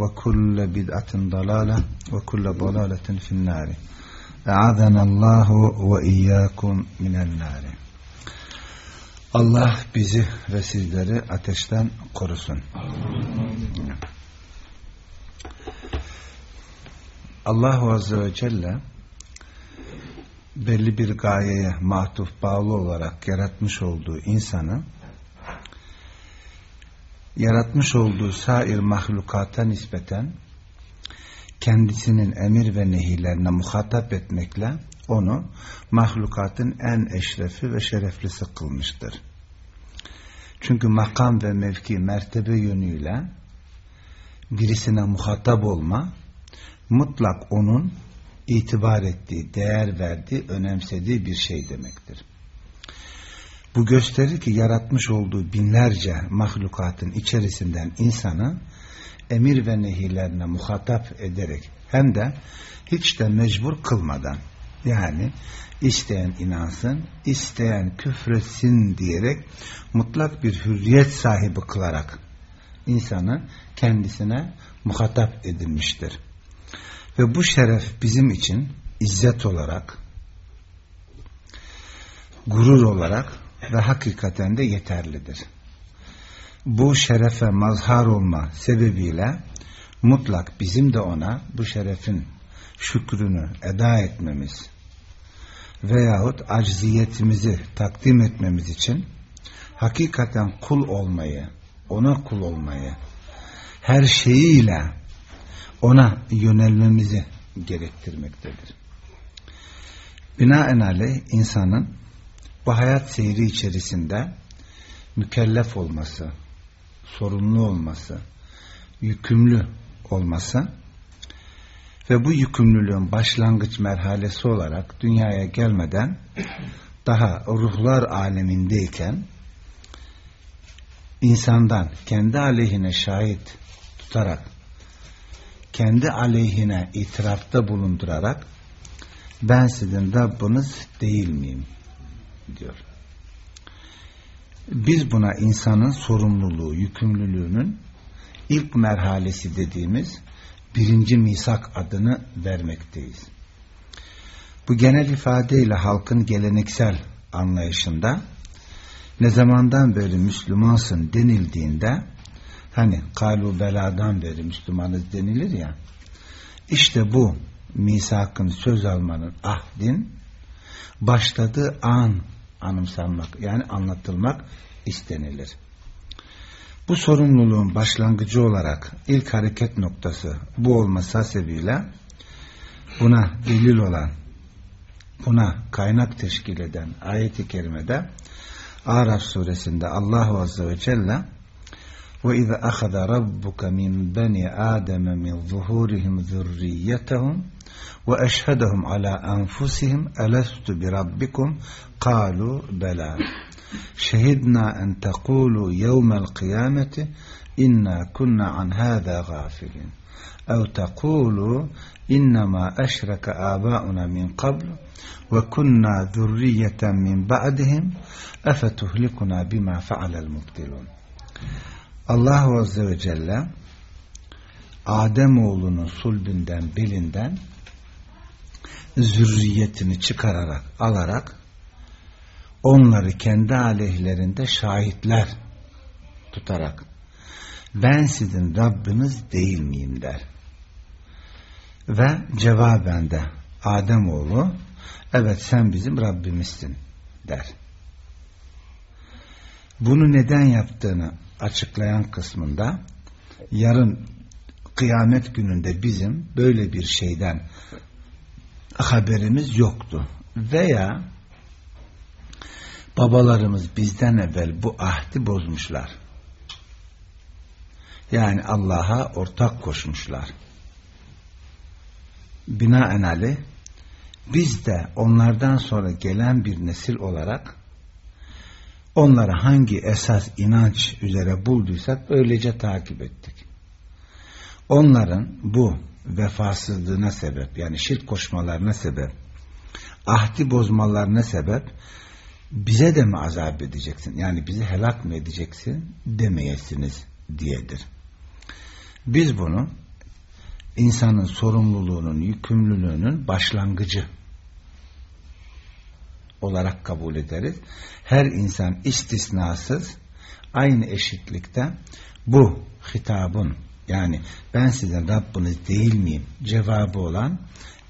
ve kulle bid'atin dalale ve kulle dalaletin finnari. E'azenallahu ve iyyakum minennari. Allah bizi ve sizleri ateşten korusun. Allah Azze ve Celle belli bir gayeye matuf bağlı olarak yaratmış olduğu insanı yaratmış olduğu sair mahlukata nispeten kendisinin emir ve nehilerine muhatap etmekle onu mahlukatın en eşrefi ve şereflisi kılmıştır. Çünkü makam ve mevki mertebe yönüyle birisine muhatap olma mutlak onun itibar ettiği, değer verdiği, önemsediği bir şey demektir. Bu gösterir ki yaratmış olduğu binlerce mahlukatın içerisinden insanı emir ve nehirlerine muhatap ederek hem de hiç de mecbur kılmadan yani isteyen inansın, isteyen küfretsin diyerek mutlak bir hürriyet sahibi kılarak insanı kendisine muhatap edilmiştir. Ve bu şeref bizim için izzet olarak, gurur olarak ve hakikaten de yeterlidir. Bu şerefe mazhar olma sebebiyle mutlak bizim de ona bu şerefin şükrünü eda etmemiz veyahut acziyetimizi takdim etmemiz için hakikaten kul olmayı, ona kul olmayı, her şeyiyle ona yönelmemizi gerektirmektedir. Binaenaleyh insanın bu hayat seyri içerisinde mükellef olması, sorumlu olması, yükümlü olması ve bu yükümlülüğün başlangıç merhalesi olarak dünyaya gelmeden daha ruhlar alemindeyken insandan kendi aleyhine şahit tutarak kendi aleyhine itirafta bulundurarak ben sizin Rabbiniz değil miyim? Diyor. Biz buna insanın sorumluluğu, yükümlülüğünün ilk merhalesi dediğimiz birinci misak adını vermekteyiz. Bu genel ifadeyle halkın geleneksel anlayışında ne zamandan beri Müslümansın denildiğinde hani kalu beladan beri Müslümanız denilir ya işte bu misakın söz almanın ahdin başladığı an anımsanmak yani anlatılmak istenilir. Bu sorumluluğun başlangıcı olarak ilk hareket noktası bu olması hasebiyle buna delil olan buna kaynak teşkil eden ayeti kerimede Araf suresinde Allah Azze ve Celle وَإِذَا أَخَذَ رَبُّكَ مِنْ بَنِي آدَمَ مِنْ ظُهُورِهِمْ ذُرِّيَّتَهُمْ وَأَشْهَدَهُمْ عَلَى أَنْفُسِهِمْ أَلَسْتُ بِرَبِّكُمْ؟ قَالُوا بَلَى. شَهِدْنَا أَنْ تَقُولُوا يَوْمَ الْقِيَامَةِ إِنَّا كُنَّا عَنْ هَذَا غَافِلِينَ. أَوْ تَقُولُوا إِنَّمَا أَشْرَكَ آبَاؤُنَا مِنْ قَبْلُ وَكُنَّا ذُرِّيَّةً مِنْ بَعْدِهِمْ أَفَتُهْلِكُنَا بِمَا فَعَلَ الْمُبْتِلُونَ Allah Azze ve Celle Ademoğlunun sulbünden, belinden zürriyetini çıkararak, alarak onları kendi aleyhlerinde şahitler tutarak ben sizin Rabbiniz değil miyim der. Ve cevaben de Ademoğlu evet sen bizim Rabbimizsin der. Bunu neden yaptığını açıklayan kısmında yarın kıyamet gününde bizim böyle bir şeyden haberimiz yoktu. Veya babalarımız bizden evvel bu ahdi bozmuşlar. Yani Allah'a ortak koşmuşlar. binaenaleyh biz de onlardan sonra gelen bir nesil olarak onları hangi esas inanç üzere bulduysak öylece takip ettik. Onların bu vefasızlığına sebep yani şirk koşmalarına sebep ahdi bozmalarına sebep bize de mi azap edeceksin yani bizi helak mı edeceksin demeyesiniz diyedir. Biz bunu insanın sorumluluğunun, yükümlülüğünün başlangıcı olarak kabul ederiz. Her insan istisnasız aynı eşitlikte bu hitabın yani ben sizin Rabbiniz değil miyim cevabı olan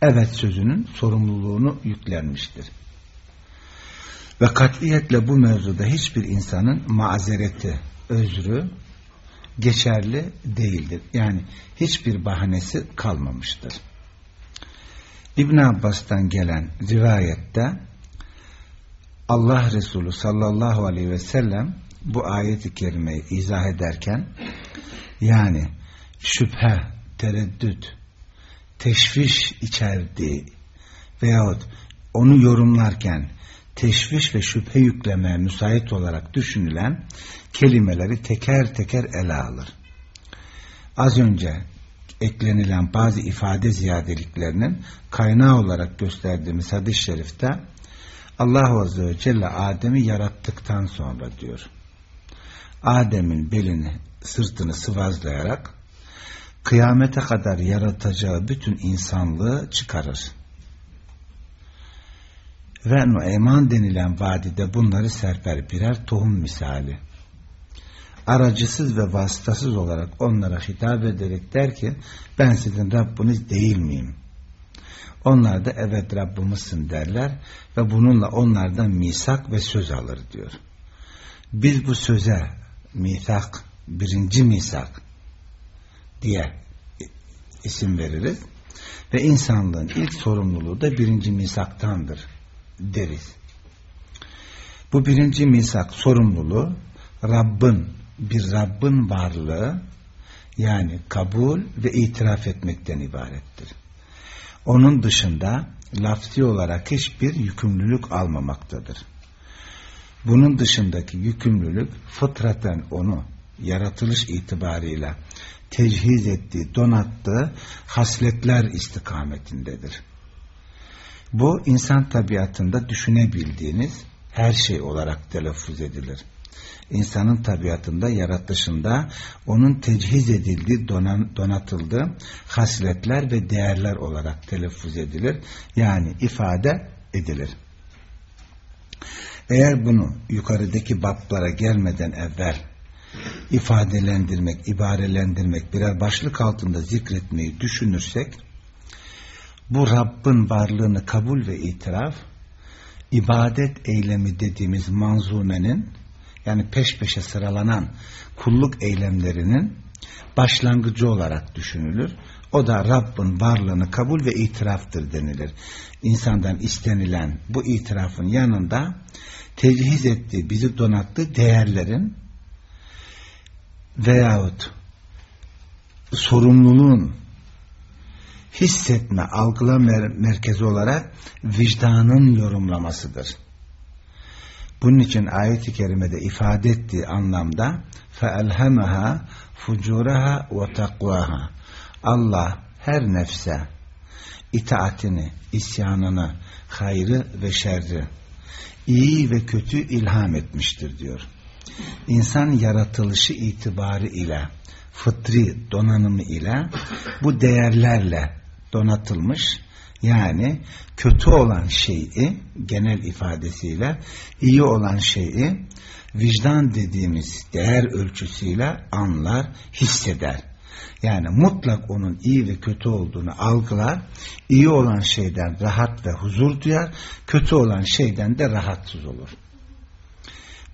evet sözünün sorumluluğunu yüklenmiştir. Ve katiyetle bu mevzuda hiçbir insanın mazereti, özrü geçerli değildir. Yani hiçbir bahanesi kalmamıştır. İbn Abbas'tan gelen rivayette Allah Resulü sallallahu aleyhi ve sellem bu ayeti kerimeyi izah ederken yani şüphe, tereddüt, teşviş içerdiği veyahut onu yorumlarken teşviş ve şüphe yüklemeye müsait olarak düşünülen kelimeleri teker teker ele alır. Az önce eklenilen bazı ifade ziyadeliklerinin kaynağı olarak gösterdiğimiz hadis-i şerifte Allah Azze ve Celle Adem'i yarattıktan sonra diyor. Adem'in belini, sırtını sıvazlayarak kıyamete kadar yaratacağı bütün insanlığı çıkarır. Ve Nueyman denilen vadide bunları serper birer tohum misali. Aracısız ve vasıtasız olarak onlara hitap ederek der ki ben sizin Rabbiniz değil miyim? Onlar da evet Rabbimizsin derler ve bununla onlardan misak ve söz alır diyor. Biz bu söze misak, birinci misak diye isim veririz. Ve insanlığın ilk sorumluluğu da birinci misaktandır deriz. Bu birinci misak sorumluluğu Rabbin, bir Rabbin varlığı yani kabul ve itiraf etmekten ibarettir. Onun dışında lafzi olarak hiçbir yükümlülük almamaktadır. Bunun dışındaki yükümlülük fıtraten onu yaratılış itibarıyla tecihiz ettiği, donattığı hasletler istikametindedir. Bu insan tabiatında düşünebildiğiniz her şey olarak telaffuz edilir. İnsanın tabiatında, yaratışında onun tecihiz edildiği, donan, donatıldığı hasletler ve değerler olarak telaffuz edilir. Yani ifade edilir. Eğer bunu yukarıdaki bablara gelmeden evvel ifadelendirmek, ibarelendirmek, birer başlık altında zikretmeyi düşünürsek, bu Rabbin varlığını kabul ve itiraf, ibadet eylemi dediğimiz manzumenin, yani peş peşe sıralanan kulluk eylemlerinin başlangıcı olarak düşünülür. O da Rabbin varlığını kabul ve itiraftır denilir. İnsandan istenilen bu itirafın yanında tecihiz ettiği, bizi donattığı değerlerin veyahut sorumluluğun hissetme, algıla mer merkezi olarak vicdanın yorumlamasıdır. Bunun için ayet-i kerimede ifade ettiği anlamda فَاَلْهَمَهَا فُجُورَهَا وَتَقْوَاهَا Allah her nefse itaatini, isyanını, hayrı ve şerri, iyi ve kötü ilham etmiştir diyor insan yaratılışı itibarı ile fıtri donanımı ile bu değerlerle donatılmış yani kötü olan şeyi genel ifadesiyle iyi olan şeyi vicdan dediğimiz değer ölçüsüyle anlar, hisseder. Yani mutlak onun iyi ve kötü olduğunu algılar, iyi olan şeyden rahat ve huzur duyar, kötü olan şeyden de rahatsız olur.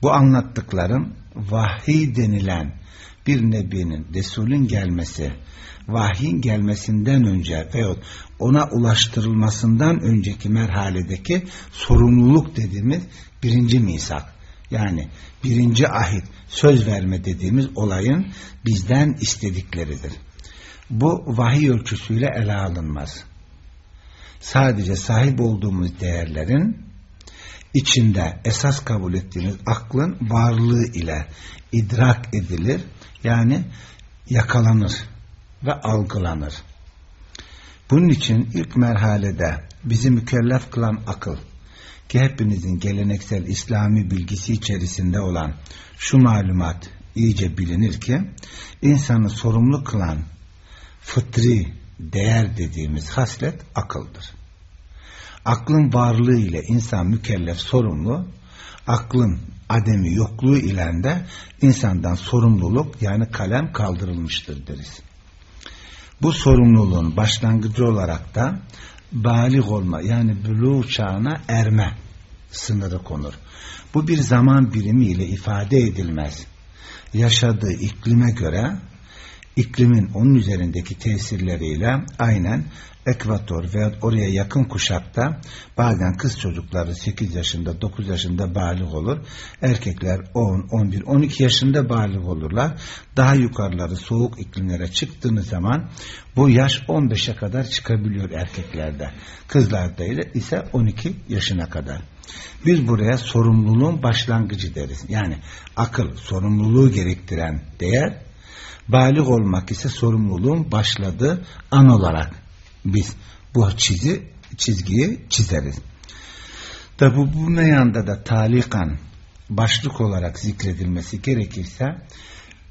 Bu anlattıklarım vahiy denilen bir nebinin, Resulün gelmesi, vahyin gelmesinden önce veyahut ona ulaştırılmasından önceki merhaledeki sorumluluk dediğimiz birinci misak. Yani birinci ahit, söz verme dediğimiz olayın bizden istedikleridir. Bu vahiy ölçüsüyle ele alınmaz. sadece sahip olduğumuz değerlerin içinde esas kabul ettiğimiz aklın varlığı ile idrak edilir. Yani yakalanır ve algılanır. Bunun için ilk merhalede bizi mükellef kılan akıl ki hepinizin geleneksel İslami bilgisi içerisinde olan şu malumat iyice bilinir ki insanı sorumlu kılan fıtri değer dediğimiz haslet akıldır. Aklın varlığı ile insan mükellef sorumlu, aklın ademi yokluğu ile de insandan sorumluluk yani kalem kaldırılmıştır deriz. Bu sorumluluğun başlangıcı olarak da balik olma yani buluğ çağına erme sınırı konur. Bu bir zaman birimi ile ifade edilmez. Yaşadığı iklime göre iklimin onun üzerindeki tesirleriyle aynen ekvator veya oraya yakın kuşakta bazen kız çocukları 8 yaşında 9 yaşında balik olur. Erkekler 10, 11, 12 yaşında balik olurlar. Daha yukarıları soğuk iklimlere çıktığınız zaman bu yaş 15'e kadar çıkabiliyor erkeklerde. Kızlarda ise 12 yaşına kadar. Biz buraya sorumluluğun başlangıcı deriz. Yani akıl sorumluluğu gerektiren değer, balik olmak ise sorumluluğun başladığı an olarak biz bu çizi, çizgiyi çizeriz. Tabi bu, bu meyanda da talikan başlık olarak zikredilmesi gerekirse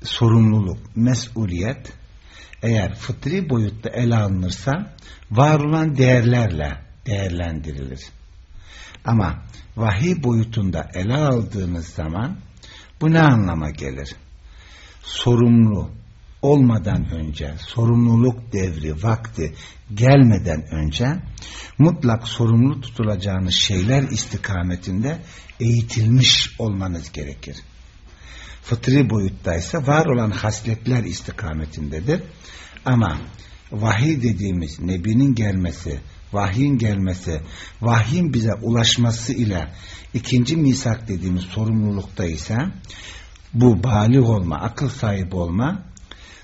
sorumluluk, mesuliyet eğer fıtri boyutta ele alınırsa var olan değerlerle değerlendirilir. Ama vahiy boyutunda ele aldığınız zaman bu ne anlama gelir? Sorumlu olmadan önce, sorumluluk devri, vakti gelmeden önce mutlak sorumlu tutulacağınız şeyler istikametinde eğitilmiş olmanız gerekir. Fıtri boyuttaysa var olan hasletler istikametindedir. Ama vahiy dediğimiz nebinin gelmesi, vahyin gelmesi, vahyin bize ulaşması ile ikinci misak dediğimiz sorumlulukta ise bu balik olma, akıl sahibi olma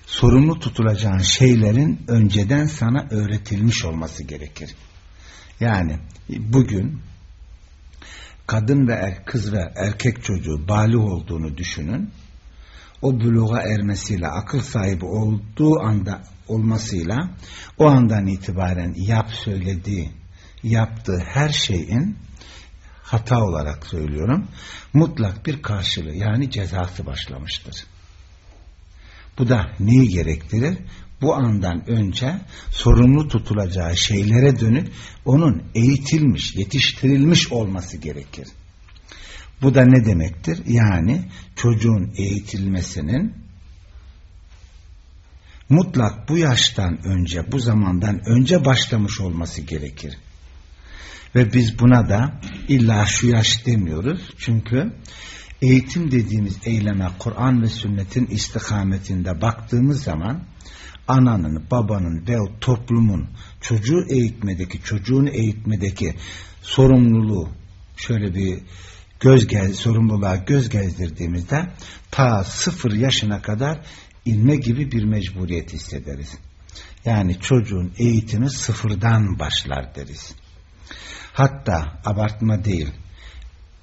sorumlu tutulacağın şeylerin önceden sana öğretilmiş olması gerekir. Yani bugün kadın ve er, kız ve erkek çocuğu bali olduğunu düşünün. O buluğa ermesiyle akıl sahibi olduğu anda olmasıyla o andan itibaren yap söylediği, yaptığı her şeyin hata olarak söylüyorum mutlak bir karşılığı yani cezası başlamıştır. Bu da neyi gerektirir? Bu andan önce sorumlu tutulacağı şeylere dönük onun eğitilmiş, yetiştirilmiş olması gerekir. Bu da ne demektir? Yani çocuğun eğitilmesinin mutlak bu yaştan önce, bu zamandan önce başlamış olması gerekir. Ve biz buna da illa şu yaş demiyoruz. Çünkü eğitim dediğimiz eyleme Kur'an ve sünnetin istikametinde baktığımız zaman ananın, babanın ve toplumun çocuğu eğitmedeki, çocuğun eğitmedeki sorumluluğu şöyle bir göz gez, sorumluluğa göz gezdirdiğimizde ta sıfır yaşına kadar inme gibi bir mecburiyet hissederiz. Yani çocuğun eğitimi sıfırdan başlar deriz. Hatta abartma değil,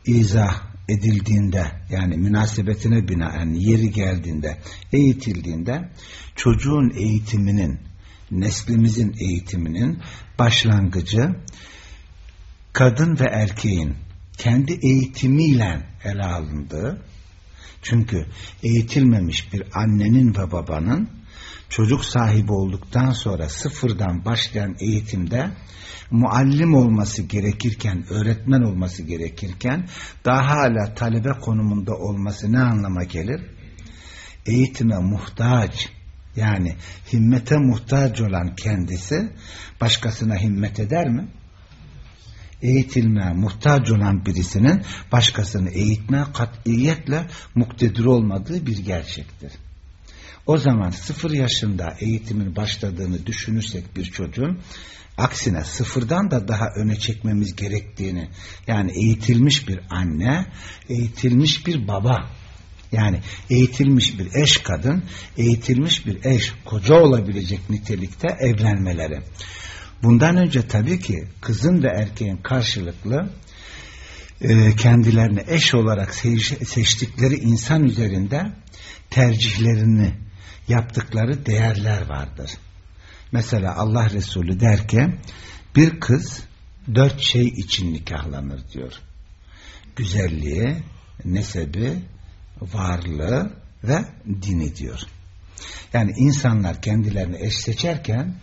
izah edildiğinde yani münasebetine binaen yeri geldiğinde eğitildiğinde çocuğun eğitiminin neslimizin eğitiminin başlangıcı kadın ve erkeğin kendi eğitimiyle ele alındığı çünkü eğitilmemiş bir annenin ve babanın çocuk sahibi olduktan sonra sıfırdan başlayan eğitimde muallim olması gerekirken, öğretmen olması gerekirken daha hala talebe konumunda olması ne anlama gelir? Eğitime muhtaç yani himmete muhtaç olan kendisi başkasına himmet eder mi? Eğitilmeye muhtaç olan birisinin başkasını eğitmeye katiyetle muktedir olmadığı bir gerçektir. O zaman sıfır yaşında eğitimin başladığını düşünürsek bir çocuğun Aksine sıfırdan da daha öne çekmemiz gerektiğini yani eğitilmiş bir anne, eğitilmiş bir baba yani eğitilmiş bir eş kadın, eğitilmiş bir eş koca olabilecek nitelikte evlenmeleri. Bundan önce tabii ki kızın ve erkeğin karşılıklı e, kendilerine eş olarak seçtikleri insan üzerinde tercihlerini yaptıkları değerler vardır. Mesela Allah Resulü der ki bir kız dört şey için nikahlanır diyor. Güzelliği, nesebi, varlığı ve dini diyor. Yani insanlar kendilerini eş seçerken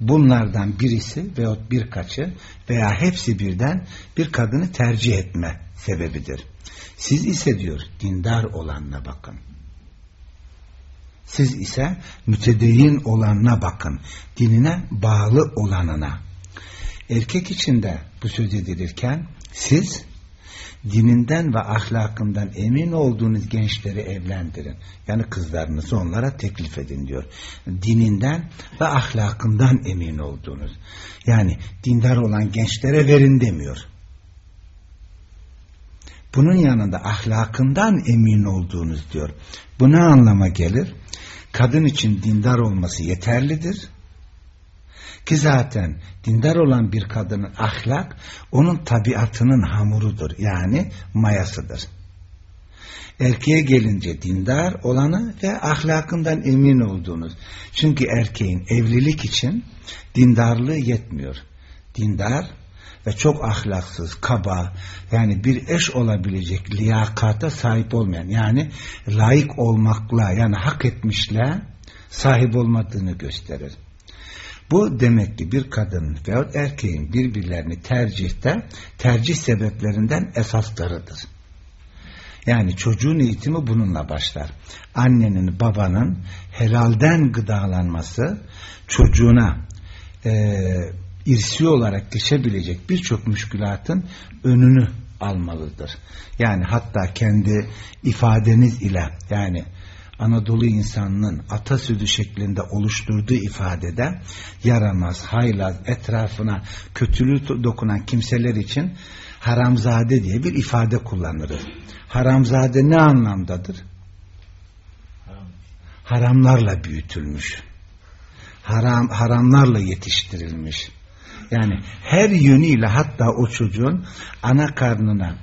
bunlardan birisi veyahut birkaçı veya hepsi birden bir kadını tercih etme sebebidir. Siz ise diyor dindar olanına bakın. Siz ise mütedeyyin olanına bakın. Dinine bağlı olanına. Erkek için de bu söz edilirken siz dininden ve ahlakından emin olduğunuz gençleri evlendirin. Yani kızlarınızı onlara teklif edin diyor. Dininden ve ahlakından emin olduğunuz. Yani dindar olan gençlere verin demiyor. Bunun yanında ahlakından emin olduğunuz diyor. Bu ne anlama gelir? Kadın için dindar olması yeterlidir ki zaten dindar olan bir kadının ahlak onun tabiatının hamurudur. Yani mayasıdır. Erkeğe gelince dindar olanı ve ahlakından emin olduğunuz. Çünkü erkeğin evlilik için dindarlığı yetmiyor. Dindar ve çok ahlaksız, kaba yani bir eş olabilecek liyakata sahip olmayan yani layık olmakla yani hak etmişle sahip olmadığını gösterir. Bu demek ki bir kadın veya erkeğin birbirlerini tercihte tercih sebeplerinden esaslarıdır. Yani çocuğun eğitimi bununla başlar. Annenin, babanın helalden gıdalanması çocuğuna e, irsi olarak geçebilecek birçok müşkülatın önünü almalıdır. Yani hatta kendi ifadeniz ile yani Anadolu insanının atasözü şeklinde oluşturduğu ifadede yaramaz, haylaz, etrafına kötülüğü dokunan kimseler için haramzade diye bir ifade kullanırız. Haramzade ne anlamdadır? Haramlarla büyütülmüş. Haram, haramlarla yetiştirilmiş. Yani her yönüyle hatta o çocuğun ana karnına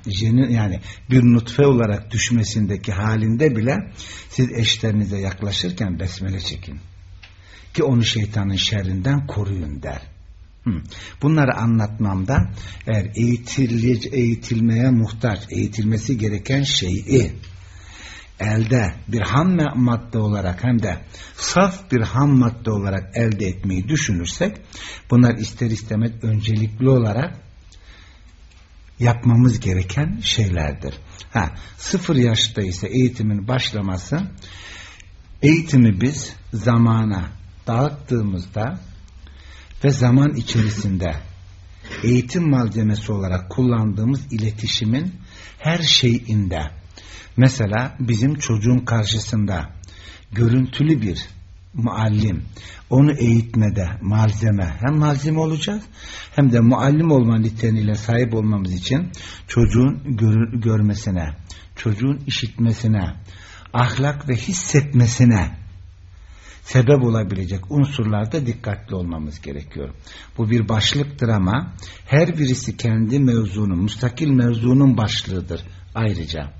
yani bir nutfe olarak düşmesindeki halinde bile siz eşlerinize yaklaşırken besmele çekin. Ki onu şeytanın şerrinden koruyun der. Bunları anlatmamda eğer eğitilmeye muhtaç, eğitilmesi gereken şeyi elde bir ham madde olarak hem de saf bir ham madde olarak elde etmeyi düşünürsek bunlar ister istemez öncelikli olarak yapmamız gereken şeylerdir. Ha, sıfır yaşta ise eğitimin başlaması eğitimi biz zamana dağıttığımızda ve zaman içerisinde eğitim malzemesi olarak kullandığımız iletişimin her şeyinde Mesela bizim çocuğun karşısında görüntülü bir muallim onu eğitmede malzeme hem malzeme olacağız hem de muallim olma niteliğiyle sahip olmamız için çocuğun gör, görmesine, çocuğun işitmesine, ahlak ve hissetmesine sebep olabilecek unsurlarda dikkatli olmamız gerekiyor. Bu bir başlıktır ama her birisi kendi mevzunun, müstakil mevzunun başlığıdır ayrıca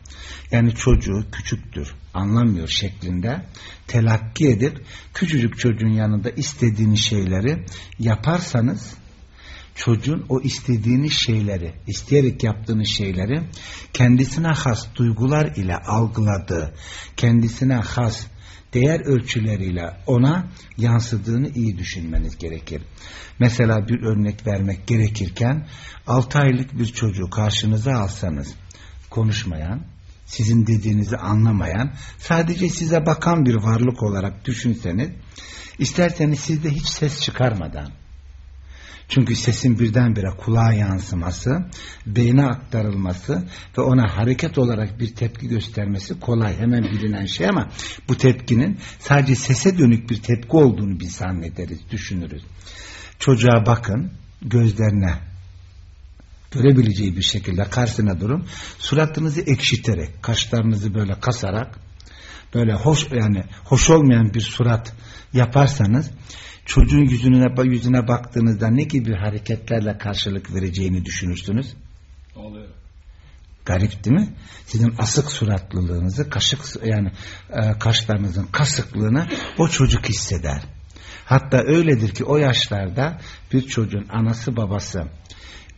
yani çocuğu küçüktür anlamıyor şeklinde telakki edip küçücük çocuğun yanında istediğiniz şeyleri yaparsanız çocuğun o istediğiniz şeyleri isteyerek yaptığınız şeyleri kendisine has duygular ile algıladığı kendisine has değer ölçüleriyle ona yansıdığını iyi düşünmeniz gerekir. Mesela bir örnek vermek gerekirken 6 aylık bir çocuğu karşınıza alsanız konuşmayan, sizin dediğinizi anlamayan, sadece size bakan bir varlık olarak düşünseniz, isterseniz sizde hiç ses çıkarmadan, çünkü sesin birdenbire kulağa yansıması, beyne aktarılması ve ona hareket olarak bir tepki göstermesi kolay, hemen bilinen şey ama bu tepkinin sadece sese dönük bir tepki olduğunu biz zannederiz, düşünürüz. Çocuğa bakın, gözlerine görebileceği bir şekilde karşısına durun. Suratınızı ekşiterek, kaşlarınızı böyle kasarak böyle hoş yani hoş olmayan bir surat yaparsanız çocuğun yüzüne, yüzüne baktığınızda ne gibi hareketlerle karşılık vereceğini düşünürsünüz? Oluyor. Garip değil mi? Sizin asık suratlılığınızı, kaşık yani e, kaşlarınızın kasıklığını o çocuk hisseder. Hatta öyledir ki o yaşlarda bir çocuğun anası babası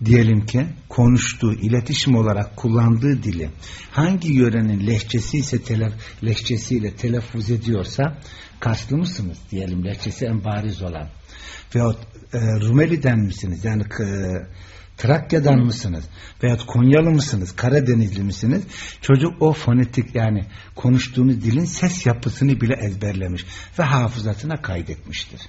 diyelim ki konuştuğu, iletişim olarak kullandığı dili hangi yörenin lehçesi ise telef, lehçesiyle telaffuz ediyorsa Karslı mısınız diyelim lehçesi en bariz olan? Veyahut e, Rumeli'den misiniz? Yani e, Trakya'dan mısınız? Veyahut Konyalı mısınız? Karadenizli misiniz? Çocuk o fonetik yani konuştuğunuz dilin ses yapısını bile ezberlemiş ve hafızasına kaydetmiştir.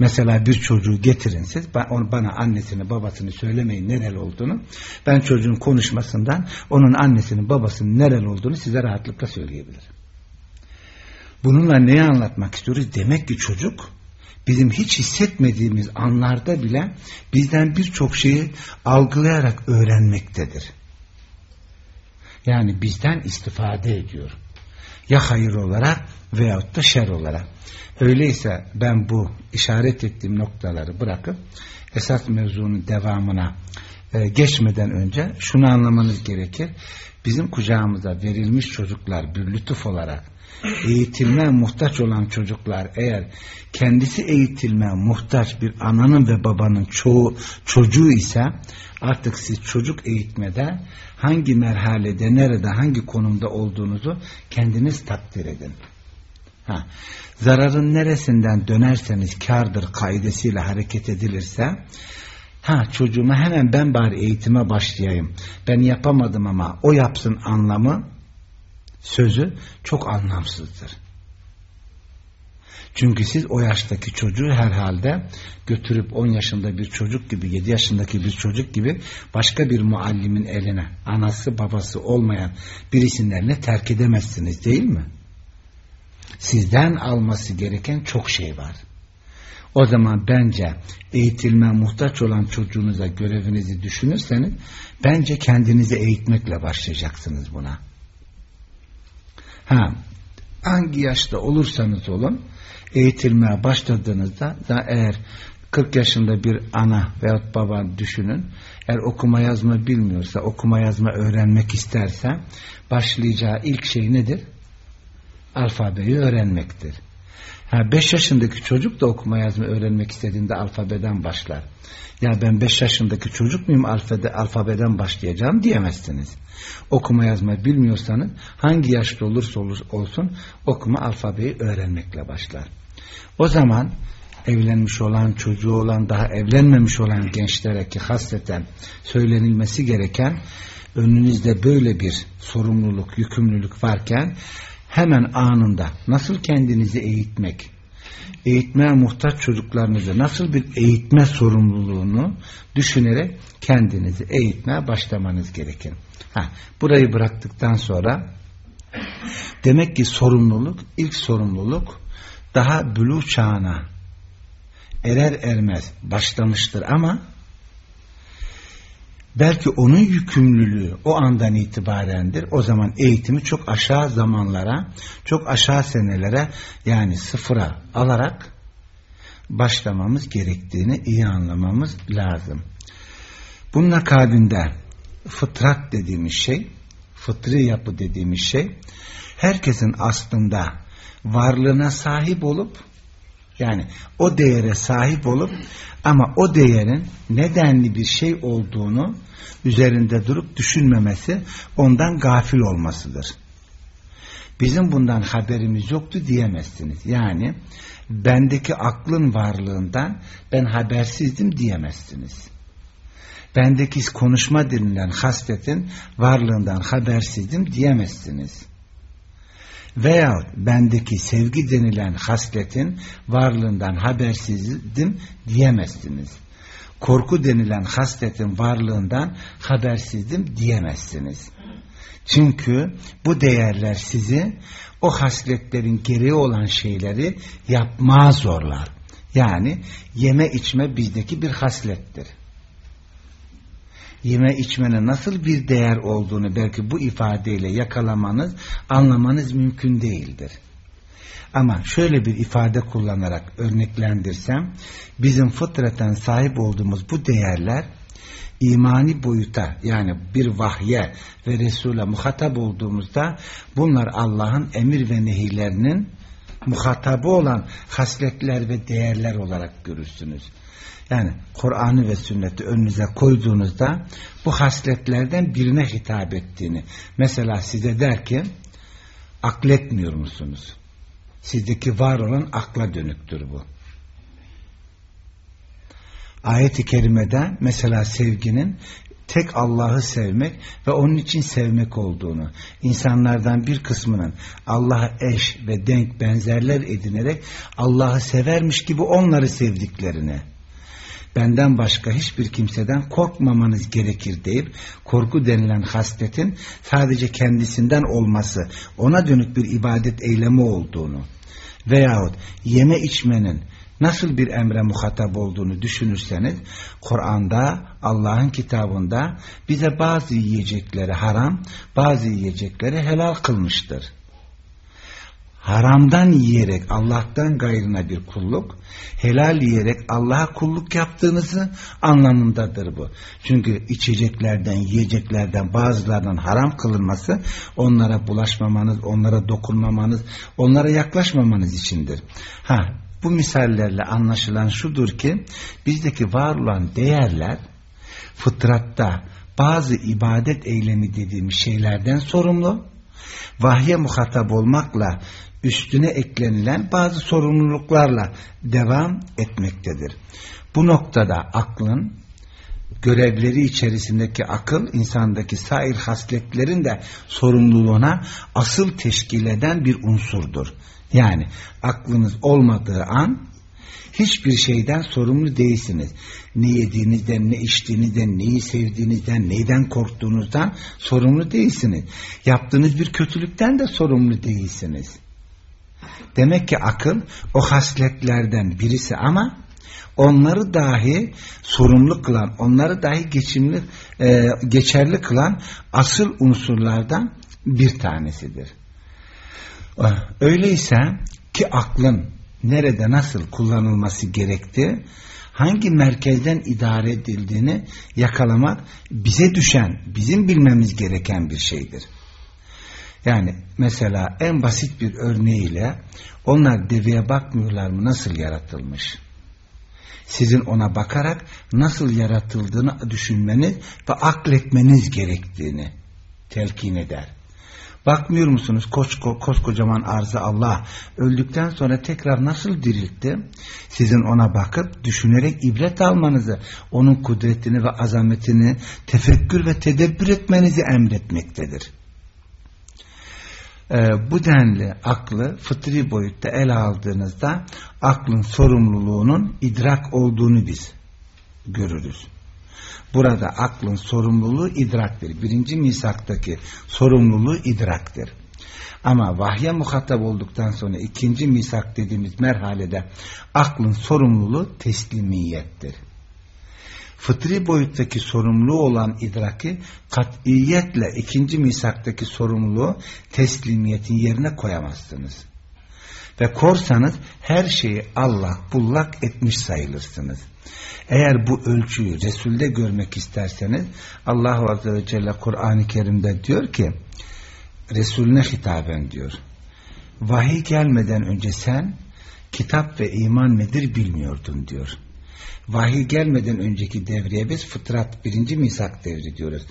Mesela bir çocuğu getirin siz bana annesini babasını söylemeyin nereli olduğunu. Ben çocuğun konuşmasından onun annesinin babasının nereli olduğunu size rahatlıkla söyleyebilirim. Bununla neyi anlatmak istiyoruz? Demek ki çocuk bizim hiç hissetmediğimiz anlarda bile bizden birçok şeyi algılayarak öğrenmektedir. Yani bizden istifade ediyor. Ya hayır olarak veyahut da şer olarak. Öyleyse ben bu işaret ettiğim noktaları bırakıp esas mevzunun devamına e, geçmeden önce şunu anlamanız gerekir. Bizim kucağımıza verilmiş çocuklar bir lütuf olarak eğitilme muhtaç olan çocuklar eğer kendisi eğitilme muhtaç bir ananın ve babanın çoğu çocuğu ise artık siz çocuk eğitmede hangi merhalede, nerede, hangi konumda olduğunuzu kendiniz takdir edin. Ha, zararın neresinden dönerseniz kardır kaidesiyle hareket edilirse ha çocuğuma hemen ben bari eğitime başlayayım. Ben yapamadım ama o yapsın anlamı sözü çok anlamsızdır. Çünkü siz o yaştaki çocuğu herhalde götürüp 10 yaşında bir çocuk gibi 7 yaşındaki bir çocuk gibi başka bir muallimin eline anası babası olmayan birisinden ne terk edemezsiniz değil mi? Sizden alması gereken çok şey var. O zaman bence eğitilme muhtaç olan çocuğunuza görevinizi düşünürseniz bence kendinizi eğitmekle başlayacaksınız buna. Ha, hangi yaşta olursanız olun eğitilmeye başladığınızda da eğer 40 yaşında bir ana veyahut baba düşünün eğer okuma yazma bilmiyorsa okuma yazma öğrenmek isterse başlayacağı ilk şey nedir? Alfabeyi öğrenmektir. Ha 5 yaşındaki çocuk da okuma yazma öğrenmek istediğinde alfabeden başlar. Ya ben 5 yaşındaki çocuk muyum alfabede, alfabeden başlayacağım diyemezsiniz. Okuma yazma bilmiyorsanız hangi yaşta olursa olur, olsun okuma alfabeyi öğrenmekle başlar. O zaman evlenmiş olan, çocuğu olan, daha evlenmemiş olan gençlere ki hasreten söylenilmesi gereken önünüzde böyle bir sorumluluk, yükümlülük varken hemen anında nasıl kendinizi eğitmek, eğitmeye muhtaç çocuklarınızı nasıl bir eğitme sorumluluğunu düşünerek kendinizi eğitmeye başlamanız gerekir. Ha, burayı bıraktıktan sonra demek ki sorumluluk, ilk sorumluluk daha bülü çağına erer ermez başlamıştır ama belki onun yükümlülüğü o andan itibarendir. O zaman eğitimi çok aşağı zamanlara, çok aşağı senelere yani sıfıra alarak başlamamız gerektiğini iyi anlamamız lazım. Bunun akabinde fıtrat dediğimiz şey, fıtri yapı dediğimiz şey, herkesin aslında varlığına sahip olup, yani o değere sahip olup ama o değerin nedenli bir şey olduğunu üzerinde durup düşünmemesi ondan gafil olmasıdır. Bizim bundan haberimiz yoktu diyemezsiniz. Yani bendeki aklın varlığından ben habersizdim diyemezsiniz. Bendeki konuşma denilen hasletin varlığından habersizdim diyemezsiniz. Veya bendeki sevgi denilen hasletin varlığından habersizdim diyemezsiniz. Korku denilen hasletin varlığından habersizdim diyemezsiniz. Çünkü bu değerler sizi o hasletlerin gereği olan şeyleri yapmaya zorlar. Yani yeme içme bizdeki bir haslettir yeme içmenin nasıl bir değer olduğunu belki bu ifadeyle yakalamanız, anlamanız mümkün değildir. Ama şöyle bir ifade kullanarak örneklendirsem bizim fıtraten sahip olduğumuz bu değerler imani boyuta yani bir vahye ve Resul'e muhatap olduğumuzda bunlar Allah'ın emir ve nehirlerinin muhatabı olan hasletler ve değerler olarak görürsünüz. Yani Kur'an'ı ve sünneti önünüze koyduğunuzda bu hasletlerden birine hitap ettiğini mesela size der ki akletmiyor musunuz? Sizdeki var olan akla dönüktür bu. Ayet-i kerimede mesela sevginin tek Allah'ı sevmek ve onun için sevmek olduğunu, insanlardan bir kısmının Allah'a eş ve denk benzerler edinerek Allah'ı severmiş gibi onları sevdiklerini, benden başka hiçbir kimseden korkmamanız gerekir deyip korku denilen hasletin sadece kendisinden olması, ona dönük bir ibadet eylemi olduğunu veyahut yeme içmenin nasıl bir emre muhatap olduğunu düşünürseniz Kur'an'da Allah'ın kitabında bize bazı yiyecekleri haram bazı yiyecekleri helal kılmıştır haramdan yiyerek Allah'tan gayrına bir kulluk, helal yiyerek Allah'a kulluk yaptığınızı anlamındadır bu. Çünkü içeceklerden, yiyeceklerden bazılarının haram kılınması onlara bulaşmamanız, onlara dokunmamanız, onlara yaklaşmamanız içindir. Ha, bu misallerle anlaşılan şudur ki bizdeki var olan değerler fıtratta bazı ibadet eylemi dediğimiz şeylerden sorumlu. Vahye muhatap olmakla üstüne eklenilen bazı sorumluluklarla devam etmektedir. Bu noktada aklın görevleri içerisindeki akıl insandaki sair hasletlerin de sorumluluğuna asıl teşkil eden bir unsurdur. Yani aklınız olmadığı an hiçbir şeyden sorumlu değilsiniz. Ne yediğinizden, ne içtiğinizden, neyi sevdiğinizden, neyden korktuğunuzdan sorumlu değilsiniz. Yaptığınız bir kötülükten de sorumlu değilsiniz. Demek ki akıl o hasletlerden birisi ama onları dahi sorumlu kılan, onları dahi geçimli, e, geçerli kılan asıl unsurlardan bir tanesidir. Öyleyse ki aklın nerede nasıl kullanılması gerektiği, hangi merkezden idare edildiğini yakalamak bize düşen, bizim bilmemiz gereken bir şeydir. Yani mesela en basit bir örneğiyle onlar deveye bakmıyorlar mı nasıl yaratılmış? Sizin ona bakarak nasıl yaratıldığını düşünmeniz ve akletmeniz gerektiğini telkin eder. Bakmıyor musunuz koş, koskocaman arzı Allah öldükten sonra tekrar nasıl diriltti? Sizin ona bakıp düşünerek ibret almanızı, onun kudretini ve azametini tefekkür ve tedebbür etmenizi emretmektedir e, bu denli aklı fıtri boyutta ele aldığınızda aklın sorumluluğunun idrak olduğunu biz görürüz. Burada aklın sorumluluğu idraktir. Birinci misaktaki sorumluluğu idraktir. Ama vahye muhatap olduktan sonra ikinci misak dediğimiz merhalede aklın sorumluluğu teslimiyettir fıtri boyuttaki sorumluluğu olan idraki katiyetle ikinci misaktaki sorumluluğu teslimiyetin yerine koyamazsınız. Ve korsanız her şeyi Allah bullak etmiş sayılırsınız. Eğer bu ölçüyü Resul'de görmek isterseniz Allah Azze ve Celle Kur'an-ı Kerim'de diyor ki Resulüne hitaben diyor. Vahiy gelmeden önce sen kitap ve iman nedir bilmiyordun diyor vahiy gelmeden önceki devreye biz fıtrat birinci misak devri diyoruz.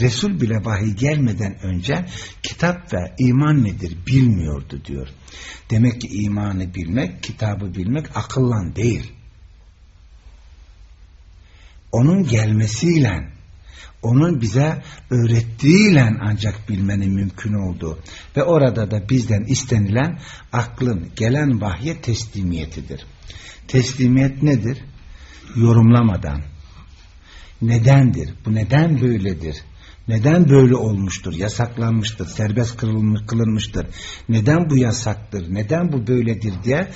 Resul bile vahiy gelmeden önce kitap ve iman nedir bilmiyordu diyor. Demek ki imanı bilmek, kitabı bilmek akıllan değil. Onun gelmesiyle onun bize öğrettiğiyle ancak bilmenin mümkün olduğu ve orada da bizden istenilen aklın gelen vahye teslimiyetidir. Teslimiyet nedir? Yorumlamadan nedendir, bu neden böyledir, neden böyle olmuştur, yasaklanmıştır, serbest kılınmış, kılınmıştır, neden bu yasaktır, neden bu böyledir diye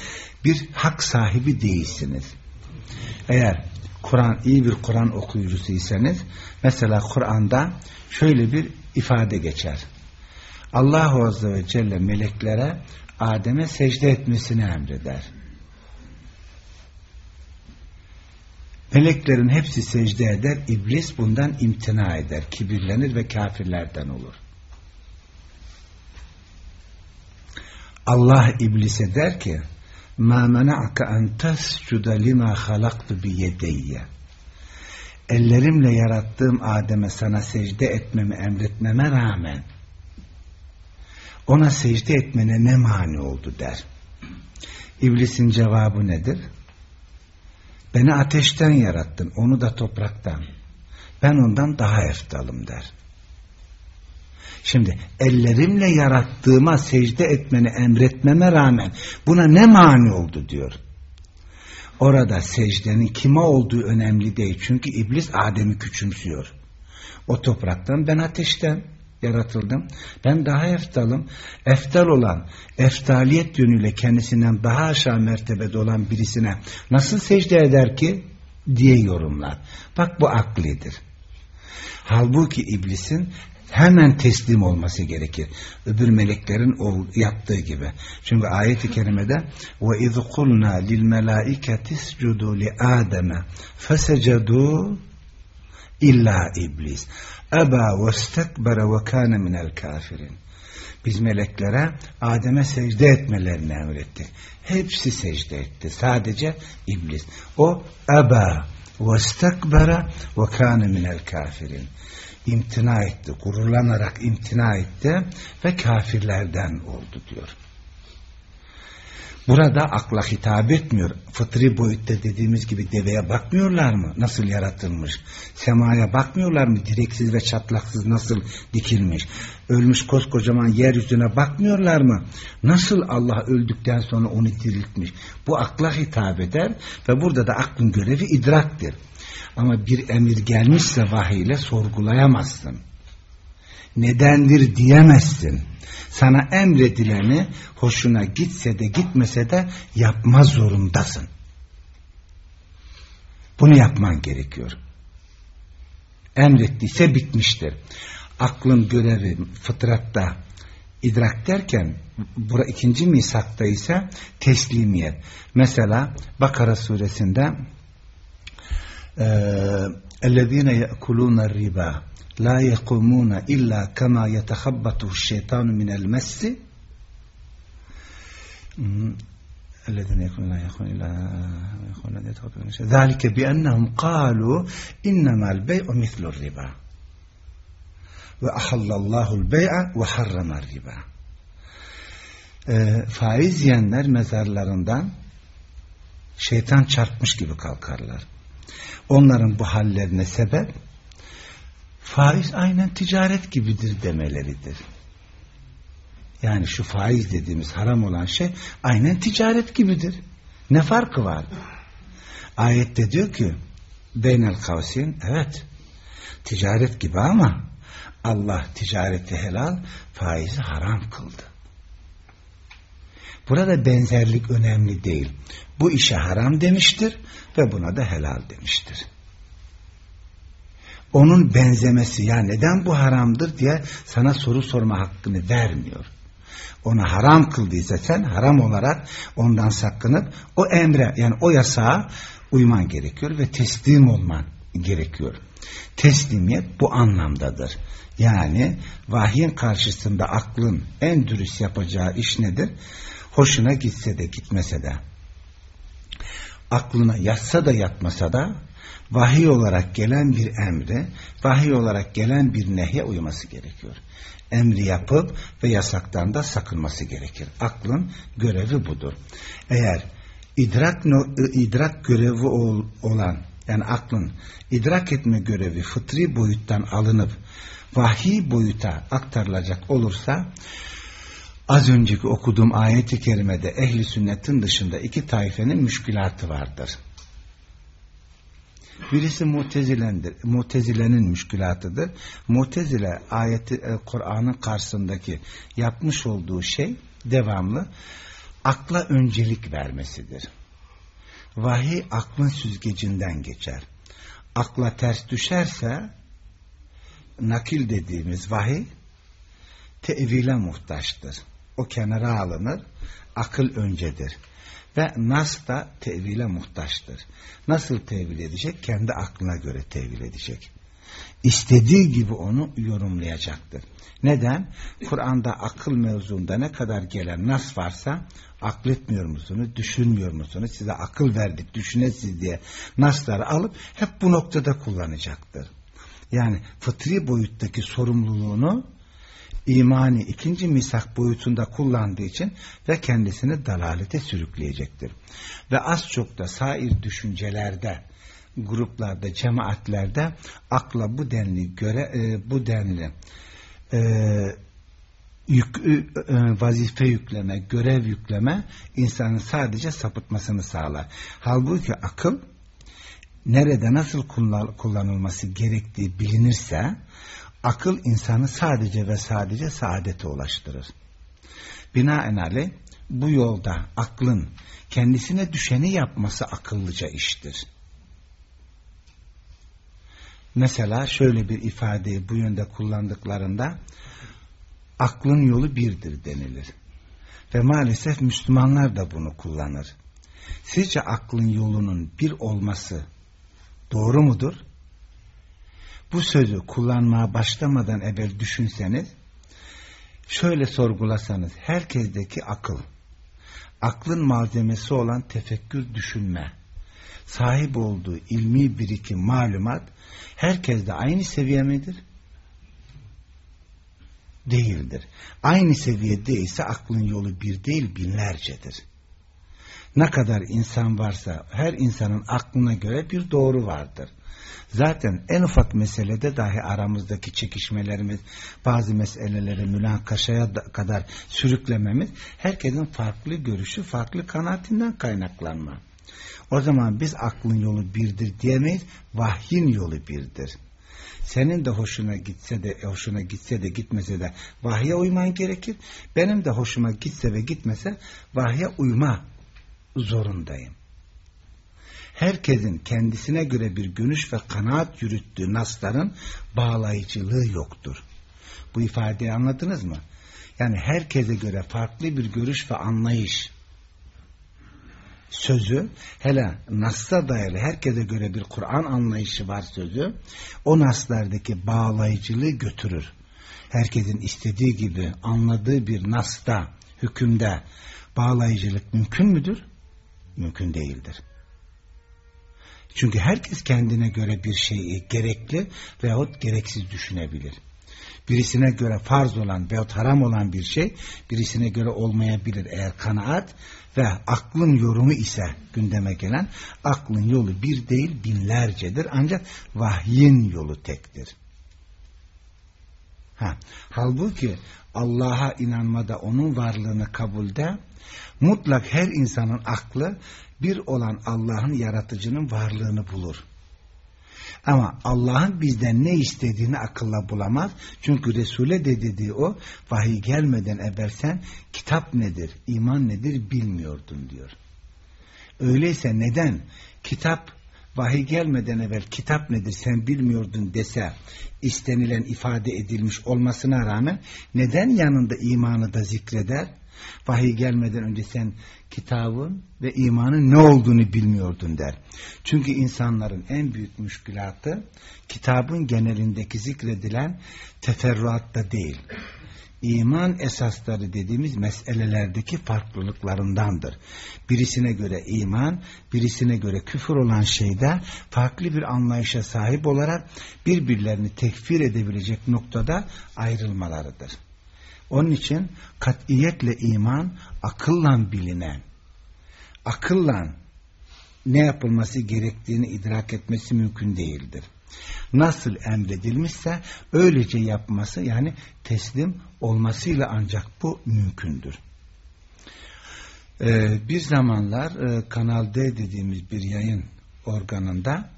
bir hak sahibi değilsiniz. Eğer Kur'an iyi bir Kur'an okuyucusuysanız mesela Kur'an'da şöyle bir ifade geçer. Allahu Azze ve Celle meleklere Adem'e secde etmesini emreder. Meleklerin hepsi secde eder, iblis bundan imtina eder, kibirlenir ve kafirlerden olur. Allah iblise der ki, مَا مَنَعْكَ أَنْ تَسْجُدَ لِمَا خَلَقْتُ بِيَدَيَّ Ellerimle yarattığım Adem'e sana secde etmemi emretmeme rağmen ona secde etmene ne mani oldu der. İblisin cevabı nedir? Beni ateşten yarattın, onu da topraktan. Ben ondan daha eftalım der. Şimdi ellerimle yarattığıma secde etmeni emretmeme rağmen buna ne mani oldu diyor. Orada secdenin kime olduğu önemli değil. Çünkü iblis Adem'i küçümsüyor. O topraktan ben ateşten yaratıldım. Ben daha eftalım. Eftal olan, eftaliyet yönüyle kendisinden daha aşağı mertebede olan birisine nasıl secde eder ki? diye yorumlar. Bak bu aklidir. Halbuki iblisin hemen teslim olması gerekir. Öbür meleklerin yaptığı gibi. Çünkü ayet-i kerimede ve iz kulna lil melaiketi iscudu li ademe fesecedu illa iblis. Eba ve stekbere ve kâne minel kafirin. Biz meleklere Adem'e secde etmelerini emrettik. Hepsi secde etti. Sadece iblis. O eba ve stekbere ve kâne minel kafirin imtina etti, gururlanarak imtina etti ve kafirlerden oldu diyor. Burada akla hitap etmiyor. Fıtri boyutta dediğimiz gibi deveye bakmıyorlar mı? Nasıl yaratılmış? Semaya bakmıyorlar mı? Direksiz ve çatlaksız nasıl dikilmiş? Ölmüş koskocaman yeryüzüne bakmıyorlar mı? Nasıl Allah öldükten sonra onu diriltmiş? Bu akla hitap eder ve burada da aklın görevi idraktır. Ama bir emir gelmişse vahiyle sorgulayamazsın. Nedendir diyemezsin. Sana emredileni hoşuna gitse de gitmese de yapma zorundasın. Bunu yapman gerekiyor. Emrettiyse bitmiştir. Aklın görevi fıtratta idrak derken bura ikinci misakta ise teslimiyet. Mesela Bakara suresinde اَلَّذ۪ينَ يَأْكُلُونَ الرِّبَا لَا يَقُومُونَ اِلَّا كَمَا يَتَخَبَّتُهُ الشَّيْطَانُ مِنَ الْمَسِّ الذين يكونون لا يكون إلا يكون ذلك بأنهم قالوا إنما البيع مثل الربا وأحل الله البيع وحرم الربا e, faiz yiyenler mezarlarından şeytan çarpmış gibi kalkarlar. Onların bu hallerine sebep faiz aynen ticaret gibidir demeleridir. Yani şu faiz dediğimiz haram olan şey aynen ticaret gibidir. Ne farkı var? Ayette diyor ki Beynel kavsin evet ticaret gibi ama Allah ticareti helal faizi haram kıldı. Burada benzerlik önemli değil. Bu işe haram demiştir ve buna da helal demiştir. Onun benzemesi ya neden bu haramdır diye sana soru sorma hakkını vermiyor. Ona haram kıldıysa sen haram olarak ondan sakınıp o emre yani o yasağa uyman gerekiyor ve teslim olman gerekiyor. Teslimiyet bu anlamdadır. Yani vahyin karşısında aklın en dürüst yapacağı iş nedir? Hoşuna gitse de gitmese de aklına yatsa da yatmasa da vahiy olarak gelen bir emre, vahiy olarak gelen bir nehye uyması gerekiyor. Emri yapıp ve yasaktan da sakınması gerekir. Aklın görevi budur. Eğer idrak, idrak görevi olan yani aklın idrak etme görevi fıtri boyuttan alınıp vahiy boyuta aktarılacak olursa az önceki okuduğum ayeti kerimede ehli sünnetin dışında iki taifenin müşkülatı vardır. Birisi mutezilendir. Mutezilenin müşkülatıdır. Mutezile ayeti e, Kur'an'ın karşısındaki yapmış olduğu şey devamlı akla öncelik vermesidir. Vahiy aklın süzgecinden geçer. Akla ters düşerse nakil dediğimiz vahiy tevile muhtaçtır o kenara alınır. Akıl öncedir. Ve nas da tevile muhtaçtır. Nasıl tevil edecek? Kendi aklına göre tevil edecek. İstediği gibi onu yorumlayacaktır. Neden? Kur'an'da akıl mevzunda ne kadar gelen nas varsa akletmiyor musunuz, düşünmüyor musunuz, size akıl verdik, düşünesiz diye nasları alıp hep bu noktada kullanacaktır. Yani fıtri boyuttaki sorumluluğunu imani ikinci misak boyutunda kullandığı için ve kendisini dalalete sürükleyecektir. Ve az çok da sair düşüncelerde, gruplarda, cemaatlerde akla bu denli göre e, bu denli e, yük, e, vazife yükleme, görev yükleme insanın sadece sapıtmasını sağlar. Halbuki akıl nerede nasıl kullanılması gerektiği bilinirse akıl insanı sadece ve sadece saadete ulaştırır. Binaenaleyh bu yolda aklın kendisine düşeni yapması akıllıca iştir. Mesela şöyle bir ifadeyi bu yönde kullandıklarında aklın yolu birdir denilir. Ve maalesef Müslümanlar da bunu kullanır. Sizce aklın yolunun bir olması doğru mudur? Bu sözü kullanmaya başlamadan evvel düşünseniz, şöyle sorgulasanız, herkesteki akıl, aklın malzemesi olan tefekkür düşünme, sahip olduğu ilmi birikim, malumat, herkeste aynı seviye midir? Değildir. Aynı seviyede ise aklın yolu bir değil binlercedir. Ne kadar insan varsa her insanın aklına göre bir doğru vardır. Zaten en ufak meselede dahi aramızdaki çekişmelerimiz, bazı meseleleri münakaşaya kadar sürüklememiz herkesin farklı görüşü, farklı kanaatinden kaynaklanma. O zaman biz aklın yolu birdir diyemeyiz, vahyin yolu birdir. Senin de hoşuna gitse de hoşuna gitse de gitmese de vahye uyman gerekir. Benim de hoşuma gitse ve gitmese vahye uyma zorundayım herkesin kendisine göre bir görüş ve kanaat yürüttüğü nasların bağlayıcılığı yoktur. Bu ifadeyi anladınız mı? Yani herkese göre farklı bir görüş ve anlayış sözü hele nasla dayalı herkese göre bir Kur'an anlayışı var sözü o naslardaki bağlayıcılığı götürür. Herkesin istediği gibi anladığı bir nasta, hükümde bağlayıcılık mümkün müdür? Mümkün değildir. Çünkü herkes kendine göre bir şeyi gerekli veyahut gereksiz düşünebilir. Birisine göre farz olan veyahut haram olan bir şey birisine göre olmayabilir. Eğer kanaat ve aklın yorumu ise gündeme gelen aklın yolu bir değil binlercedir ancak vahyin yolu tektir. Ha, halbuki Allah'a inanmada onun varlığını kabulde mutlak her insanın aklı bir olan Allah'ın yaratıcının varlığını bulur. Ama Allah'ın bizden ne istediğini akılla bulamaz. Çünkü Resul'e de dediği o vahiy gelmeden evvel sen kitap nedir, iman nedir bilmiyordun diyor. Öyleyse neden kitap vahiy gelmeden evvel kitap nedir sen bilmiyordun dese istenilen ifade edilmiş olmasına rağmen neden yanında imanı da zikreder? Vahiy gelmeden önce sen kitabın ve imanın ne olduğunu bilmiyordun der. Çünkü insanların en büyük müşkülatı kitabın genelindeki zikredilen teferruatta değil. İman esasları dediğimiz meselelerdeki farklılıklarındandır. Birisine göre iman, birisine göre küfür olan şeyde farklı bir anlayışa sahip olarak birbirlerini tekfir edebilecek noktada ayrılmalarıdır. Onun için katiyetle iman akılla bilinen, akılla ne yapılması gerektiğini idrak etmesi mümkün değildir. Nasıl emredilmişse öylece yapması yani teslim olmasıyla ancak bu mümkündür. Ee, bir zamanlar e, Kanal D dediğimiz bir yayın organında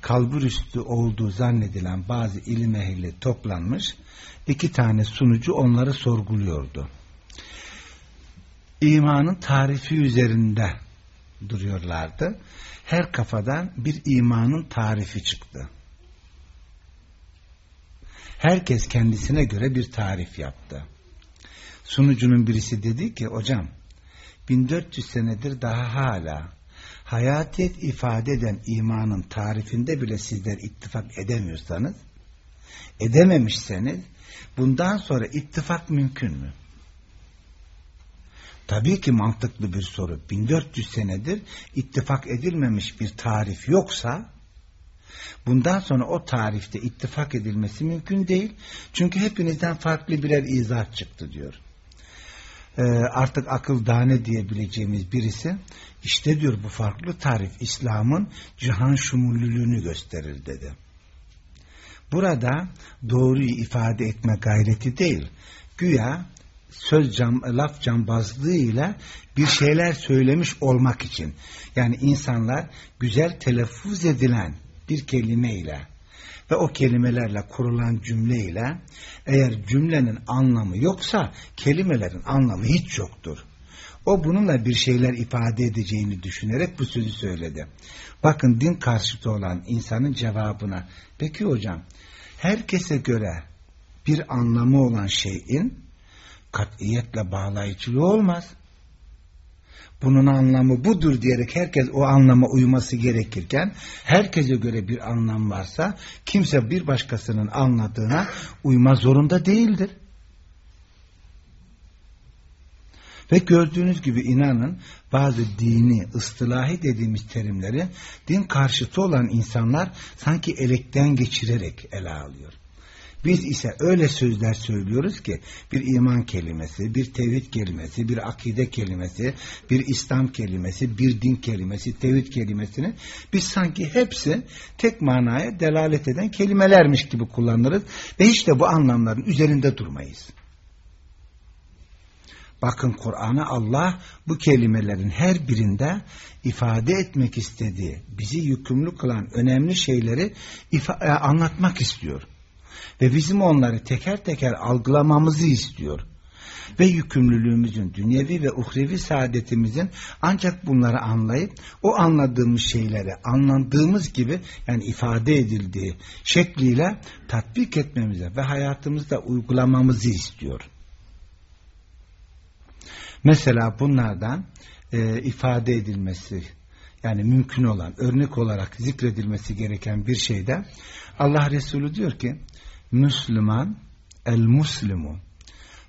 kalburüstü olduğu zannedilen bazı ilim ehli toplanmış iki tane sunucu onları sorguluyordu. İmanın tarifi üzerinde duruyorlardı. Her kafadan bir imanın tarifi çıktı. Herkes kendisine göre bir tarif yaptı. Sunucunun birisi dedi ki hocam 1400 senedir daha hala hayatiyet ifade eden imanın tarifinde bile sizler ittifak edemiyorsanız edememişseniz bundan sonra ittifak mümkün mü? Tabii ki mantıklı bir soru. 1400 senedir ittifak edilmemiş bir tarif yoksa bundan sonra o tarifte ittifak edilmesi mümkün değil. Çünkü hepinizden farklı birer izah çıktı diyor. Ee, artık akıl dane diyebileceğimiz birisi işte diyor bu farklı tarif İslam'ın cihan şumullülüğünü gösterir dedi. Burada doğruyu ifade etme gayreti değil, güya söz cam, laf cambazlığıyla bir şeyler söylemiş olmak için. Yani insanlar güzel telaffuz edilen bir kelimeyle ve o kelimelerle kurulan cümleyle eğer cümlenin anlamı yoksa kelimelerin anlamı hiç yoktur. O bununla bir şeyler ifade edeceğini düşünerek bu sözü söyledi. Bakın din karşıtı olan insanın cevabına. Peki hocam herkese göre bir anlamı olan şeyin katiyetle bağlayıcılığı olmaz. Bunun anlamı budur diyerek herkes o anlama uyması gerekirken herkese göre bir anlam varsa kimse bir başkasının anladığına uyma zorunda değildir. Ve gördüğünüz gibi inanın bazı dini, ıstılahi dediğimiz terimleri din karşıtı olan insanlar sanki elekten geçirerek ele alıyor. Biz ise öyle sözler söylüyoruz ki bir iman kelimesi, bir tevhid kelimesi, bir akide kelimesi, bir İslam kelimesi, bir din kelimesi, tevhid kelimesini biz sanki hepsi tek manaya delalet eden kelimelermiş gibi kullanırız ve hiç de bu anlamların üzerinde durmayız. Bakın Kur'an'a Allah bu kelimelerin her birinde ifade etmek istediği, bizi yükümlü kılan önemli şeyleri e, anlatmak istiyor. Ve bizim onları teker teker algılamamızı istiyor. Ve yükümlülüğümüzün, dünyevi ve uhrevi saadetimizin ancak bunları anlayıp o anladığımız şeyleri anladığımız gibi yani ifade edildiği şekliyle tatbik etmemize ve hayatımızda uygulamamızı istiyor. Mesela bunlardan e, ifade edilmesi yani mümkün olan örnek olarak zikredilmesi gereken bir şeyde Allah Resulü diyor ki Müslüman el muslimu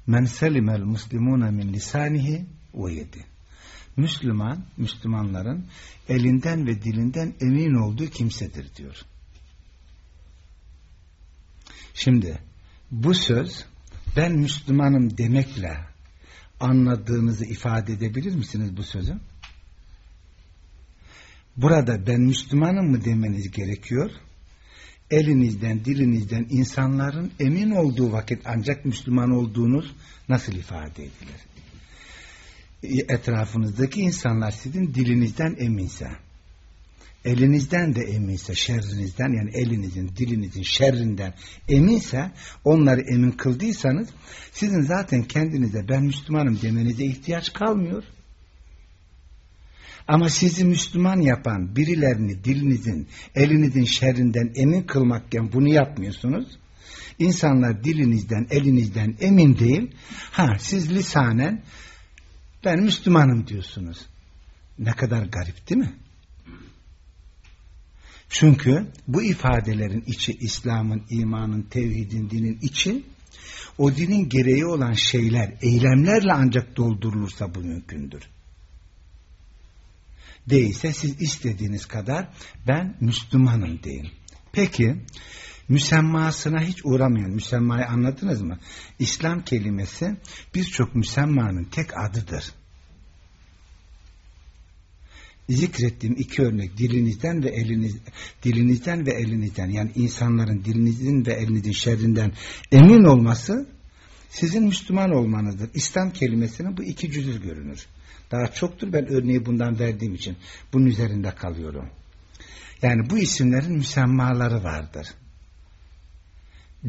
men selimel muslimuna min lisanihi ve yedi. Müslüman, Müslümanların elinden ve dilinden emin olduğu kimsedir diyor. Şimdi bu söz ben Müslümanım demekle anladığınızı ifade edebilir misiniz bu sözü? Burada ben Müslümanım mı demeniz gerekiyor? elinizden, dilinizden insanların emin olduğu vakit ancak Müslüman olduğunuz nasıl ifade edilir? Etrafınızdaki insanlar sizin dilinizden eminse, elinizden de eminse, şerrinizden yani elinizin, dilinizin şerrinden eminse, onları emin kıldıysanız, sizin zaten kendinize ben Müslümanım demenize ihtiyaç kalmıyor. Ama sizi Müslüman yapan birilerini dilinizin, elinizin şerrinden emin kılmakken bunu yapmıyorsunuz. İnsanlar dilinizden, elinizden emin değil. Ha siz lisanen ben Müslümanım diyorsunuz. Ne kadar garip değil mi? Çünkü bu ifadelerin içi İslam'ın, imanın, tevhidin, dinin içi o dinin gereği olan şeyler, eylemlerle ancak doldurulursa bu mümkündür. Değilse siz istediğiniz kadar ben Müslümanım deyin. Peki müsemmasına hiç uğramayan müsemmayı anladınız mı? İslam kelimesi birçok müsemmanın tek adıdır. Zikrettiğim iki örnek dilinizden ve eliniz dilinizden ve elinizden yani insanların dilinizin ve elinizin şerrinden emin olması sizin Müslüman olmanızdır. İslam kelimesinin bu iki cüzü görünür. Daha çoktur ben örneği bundan verdiğim için bunun üzerinde kalıyorum. Yani bu isimlerin müsemmaları vardır.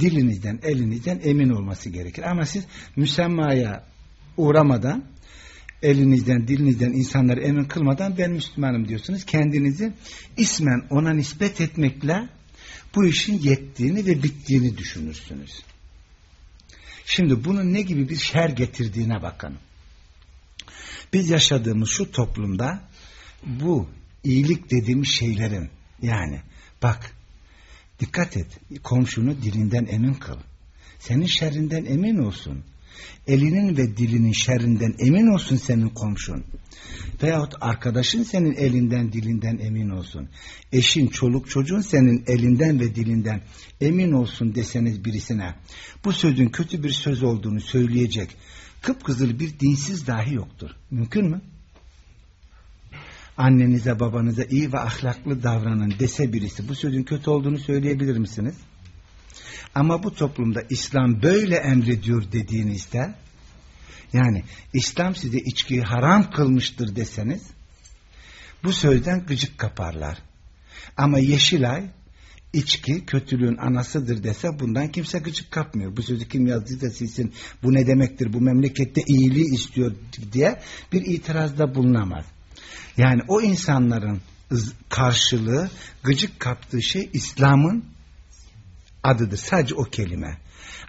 Dilinizden, elinizden emin olması gerekir. Ama siz müsemmaya uğramadan, elinizden, dilinizden insanları emin kılmadan ben Müslümanım diyorsunuz. Kendinizi ismen ona nispet etmekle bu işin yettiğini ve bittiğini düşünürsünüz. Şimdi bunun ne gibi bir şer getirdiğine bakın. Biz yaşadığımız şu toplumda bu iyilik dediğimiz şeylerin yani bak dikkat et komşunu dilinden emin kıl. Senin şerrinden emin olsun. Elinin ve dilinin şerrinden emin olsun senin komşun. Veyahut arkadaşın senin elinden dilinden emin olsun. Eşin, çoluk çocuğun senin elinden ve dilinden emin olsun deseniz birisine. Bu sözün kötü bir söz olduğunu söyleyecek. Kıpkızıl bir dinsiz dahi yoktur. Mümkün mü? Annenize babanıza iyi ve ahlaklı davranın dese birisi bu sözün kötü olduğunu söyleyebilir misiniz? Ama bu toplumda İslam böyle emrediyor dediğinizde yani İslam size içkiyi haram kılmıştır deseniz bu sözden gıcık kaparlar. Ama Yeşilay içki kötülüğün anasıdır dese bundan kimse gıcık kapmıyor. Bu sözü kim yazdıysa silsin bu ne demektir bu memlekette iyiliği istiyor diye bir itirazda bulunamaz. Yani o insanların karşılığı gıcık kaptığı şey İslam'ın adıdır. Sadece o kelime.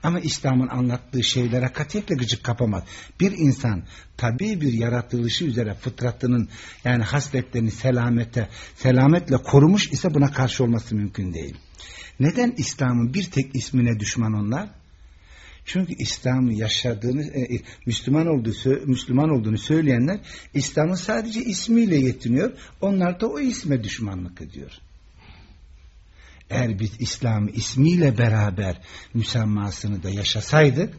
Ama İslam'ın anlattığı şeylere katiyetle gıcık kapamaz. Bir insan tabi bir yaratılışı üzere fıtratının yani hasletlerini selamete, selametle korumuş ise buna karşı olması mümkün değil. Neden İslam'ın bir tek ismine düşman onlar? Çünkü İslam'ı yaşadığını, e, e Müslüman olduğu Müslüman olduğunu söyleyenler İslam'ın sadece ismiyle yetiniyor. Onlar da o isme düşmanlık ediyor. Eğer biz İslam'ı ismiyle beraber müsemmasını da yaşasaydık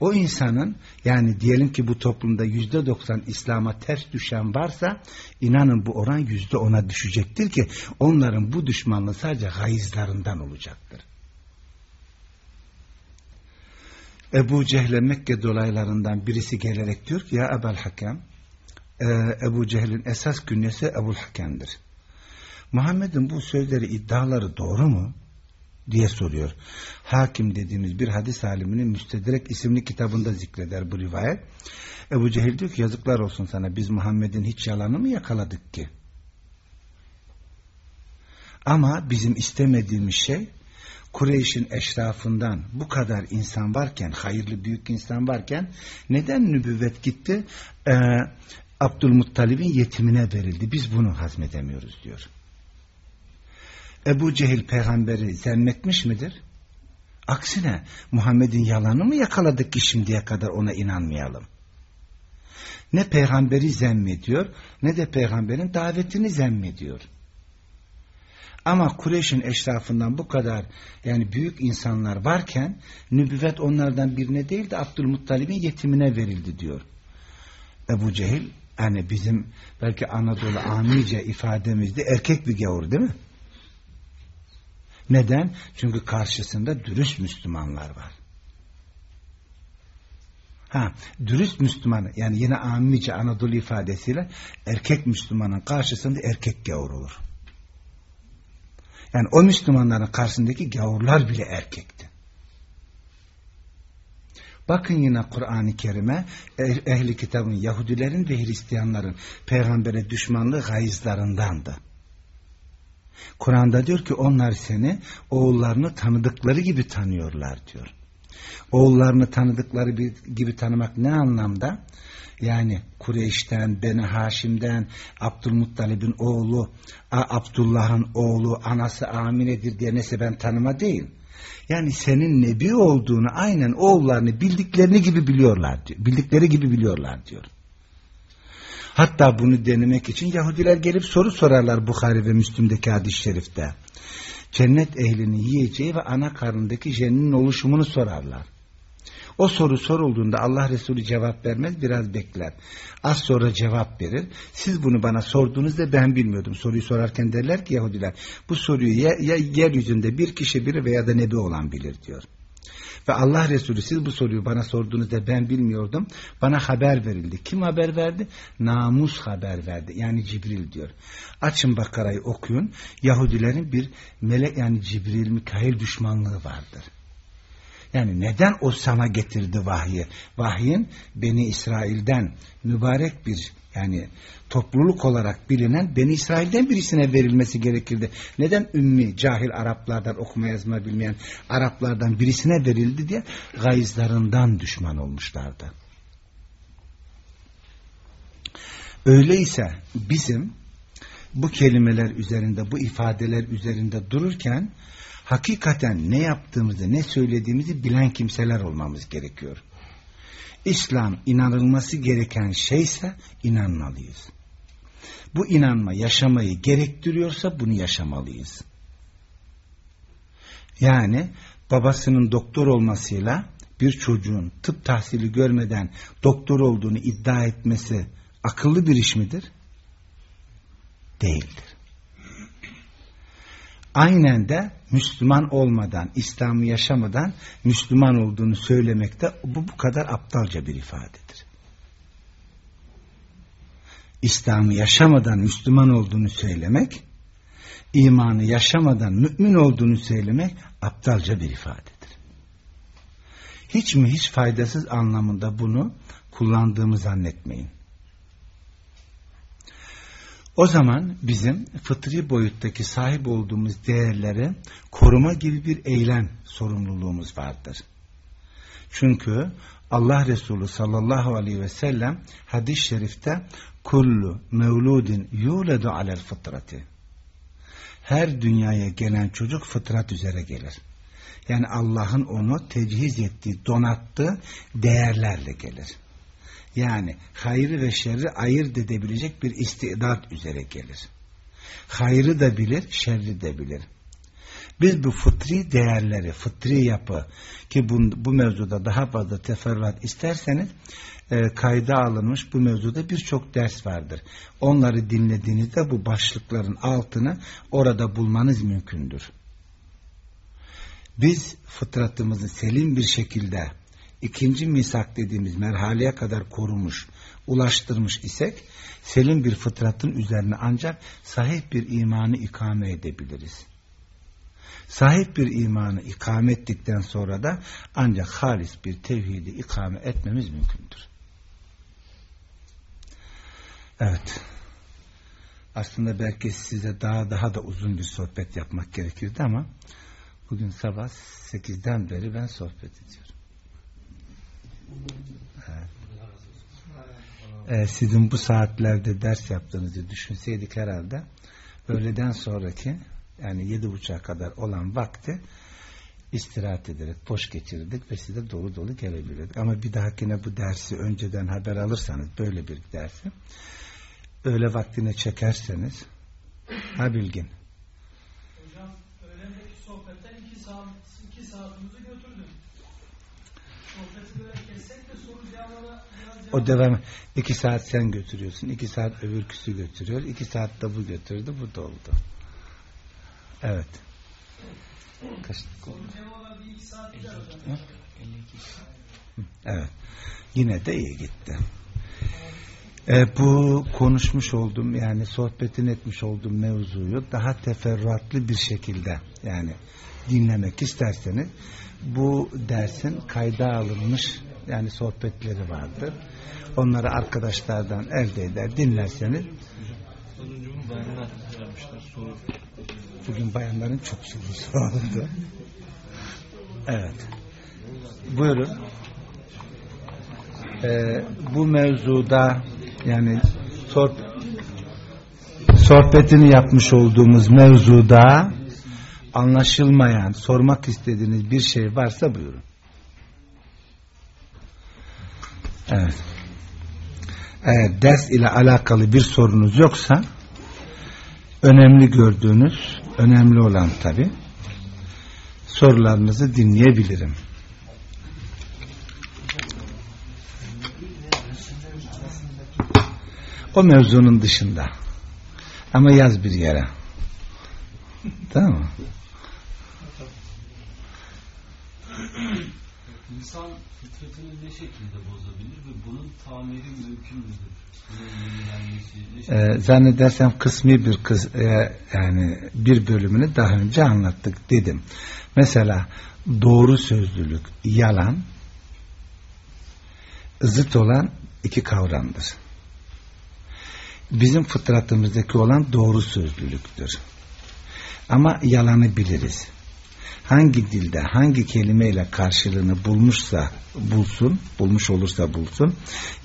o insanın yani diyelim ki bu toplumda yüzde doksan İslam'a ters düşen varsa inanın bu oran yüzde ona düşecektir ki onların bu düşmanlığı sadece hayızlarından olacaktır. Ebu Cehil'e Mekke dolaylarından birisi gelerek diyor ki ya Ebel Hakem e, Ebu Cehil'in esas künyesi Ebul Hakem'dir. Muhammed'in bu sözleri iddiaları doğru mu? diye soruyor. Hakim dediğimiz bir hadis aliminin Müstedrek isimli kitabında zikreder bu rivayet. Ebu Cehil diyor ki yazıklar olsun sana biz Muhammed'in hiç yalanı mı yakaladık ki? Ama bizim istemediğimiz şey Kureyş'in eşrafından bu kadar insan varken, hayırlı büyük insan varken neden nübüvvet gitti? Ee, Abdülmuttalib'in yetimine verildi. Biz bunu hazmedemiyoruz diyor. Ebu Cehil peygamberi zemmetmiş midir? Aksine Muhammed'in yalanı mı yakaladık ki şimdiye kadar ona inanmayalım? Ne peygamberi zemmediyor ne de peygamberin davetini zemmediyor. Ama Kureyş'in eşrafından bu kadar yani büyük insanlar varken nübüvvet onlardan birine değil de Abdülmuttalib'in yetimine verildi diyor. Ebu Cehil hani bizim belki Anadolu amice ifademizde erkek bir gavur değil mi? Neden? Çünkü karşısında dürüst Müslümanlar var. Ha, dürüst Müslüman yani yine amice Anadolu ifadesiyle erkek Müslümanın karşısında erkek gavur olur. Yani o Müslümanların karşısındaki gavurlar bile erkekti. Bakın yine Kur'an-ı Kerim'e eh, ehli kitabın Yahudilerin ve Hristiyanların peygambere düşmanlığı gayızlarındandı. Kur'an'da diyor ki onlar seni oğullarını tanıdıkları gibi tanıyorlar diyor. Oğullarını tanıdıkları gibi tanımak ne anlamda? Yani Kureyş'ten, Beni Haşim'den, Abdülmuttalib'in oğlu, Abdullah'ın oğlu, anası Amine'dir diye neyse ben tanıma değil. Yani senin nebi olduğunu aynen oğullarını bildiklerini gibi biliyorlar diyor. Bildikleri gibi biliyorlar diyor. Hatta bunu denemek için Yahudiler gelip soru sorarlar Bukhari ve Müslüm'deki hadis-i şerifte. Cennet ehlinin yiyeceği ve ana karnındaki cennin oluşumunu sorarlar. O soru sorulduğunda Allah Resulü cevap vermez biraz bekler. Az sonra cevap verir. Siz bunu bana sorduğunuzda ben bilmiyordum. Soruyu sorarken derler ki Yahudiler bu soruyu ya, ya yeryüzünde bir kişi biri veya da nebi olan bilir diyor. Ve Allah Resulü siz bu soruyu bana sorduğunuzda ben bilmiyordum. Bana haber verildi. Kim haber verdi? Namus haber verdi. Yani Cibril diyor. Açın Bakara'yı okuyun. Yahudilerin bir melek yani Cibril Mikail düşmanlığı vardır. Yani neden o sana getirdi vahyi? Vahyin Beni İsrail'den mübarek bir yani topluluk olarak bilinen Beni İsrail'den birisine verilmesi gerekirdi. Neden ümmi, cahil Araplardan okuma yazma bilmeyen Araplardan birisine verildi diye gayızlarından düşman olmuşlardı. Öyleyse bizim bu kelimeler üzerinde, bu ifadeler üzerinde dururken hakikaten ne yaptığımızı, ne söylediğimizi bilen kimseler olmamız gerekiyor. İslam inanılması gereken şeyse inanmalıyız. Bu inanma yaşamayı gerektiriyorsa bunu yaşamalıyız. Yani babasının doktor olmasıyla bir çocuğun tıp tahsili görmeden doktor olduğunu iddia etmesi akıllı bir iş midir? Değildir. Aynen de Müslüman olmadan, İslam'ı yaşamadan Müslüman olduğunu söylemekte bu bu kadar aptalca bir ifadedir. İslam'ı yaşamadan Müslüman olduğunu söylemek, imanı yaşamadan mümin olduğunu söylemek aptalca bir ifadedir. Hiç mi hiç faydasız anlamında bunu kullandığımı zannetmeyin. O zaman bizim fıtri boyuttaki sahip olduğumuz değerleri koruma gibi bir eylem sorumluluğumuz vardır. Çünkü Allah Resulü sallallahu aleyhi ve sellem hadis-i şerifte kullu mevludin yuledu alel fıtrati her dünyaya gelen çocuk fıtrat üzere gelir. Yani Allah'ın onu tecihiz ettiği, donattığı değerlerle gelir. Yani hayrı ve şerri ayırt edebilecek bir istidat üzere gelir. Hayrı da bilir, şerri de bilir. Biz bu fıtri değerleri, fıtri yapı ki bu, bu mevzuda daha fazla teferruat isterseniz e, kayda alınmış bu mevzuda birçok ders vardır. Onları dinlediğinizde bu başlıkların altını orada bulmanız mümkündür. Biz fıtratımızı selim bir şekilde ikinci misak dediğimiz merhaleye kadar korumuş, ulaştırmış isek selim bir fıtratın üzerine ancak sahip bir imanı ikame edebiliriz. Sahip bir imanı ikame ettikten sonra da ancak halis bir tevhidi ikame etmemiz mümkündür. Evet. Aslında belki size daha daha da uzun bir sohbet yapmak gerekirdi ama bugün sabah 8'den beri ben sohbet ediyorum. Ee, sizin bu saatlerde ders yaptığınızı düşünseydik herhalde öğleden sonraki yani yedi buçuğa kadar olan vakti istirahat ederek boş geçirdik ve size dolu dolu gelebilirdik. Ama bir dahakine bu dersi önceden haber alırsanız böyle bir dersi öğle vaktine çekerseniz ha bilgin. O devam iki saat sen götürüyorsun. iki saat öbürküsü götürüyor. iki saat de bu götürdü. Bu da oldu. Evet. Kaç. Evet. Yine de iyi gitti. E, bu konuşmuş olduğum yani sohbetin etmiş olduğum mevzuyu daha teferruatlı bir şekilde yani dinlemek isterseniz bu dersin kayda alınmış yani sohbetleri vardır. Onları arkadaşlardan elde eder dinlerseniz bugün bayanların çok sorusu oldu. Evet. Buyurun. Ee, bu mevzuda yani sohb sohbetini yapmış olduğumuz mevzuda anlaşılmayan, sormak istediğiniz bir şey varsa buyurun. Evet. Eğer ders ile alakalı bir sorunuz yoksa önemli gördüğünüz, önemli olan tabi sorularınızı dinleyebilirim. O mevzunun dışında. Ama yaz bir yere. Tamam mı? İnsan fıtratını ne şekilde bozabilir ve bunun tamiri mümkün müdür? Ee, zannedersem kısmi bir kız e, yani bir bölümünü daha önce anlattık dedim. Mesela doğru sözlülük, yalan zıt olan iki kavramdır. Bizim fıtratımızdaki olan doğru sözlülüktür. Ama yalanı biliriz hangi dilde hangi kelimeyle karşılığını bulmuşsa bulsun, bulmuş olursa bulsun,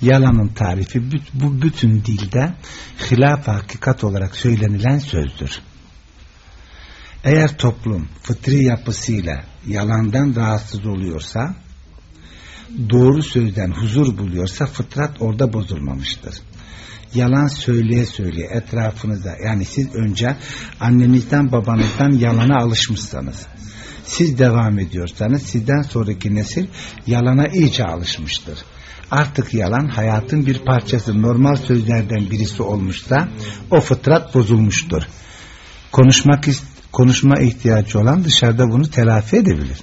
yalanın tarifi bu bütün dilde hilaf hakikat olarak söylenilen sözdür. Eğer toplum fıtri yapısıyla yalandan rahatsız oluyorsa, doğru sözden huzur buluyorsa fıtrat orada bozulmamıştır yalan söyleye söyleye etrafınıza yani siz önce annenizden babanızdan yalana alışmışsanız siz devam ediyorsanız sizden sonraki nesil yalana iyice alışmıştır. Artık yalan hayatın bir parçası normal sözlerden birisi olmuşsa o fıtrat bozulmuştur. Konuşmak konuşma ihtiyacı olan dışarıda bunu telafi edebilir.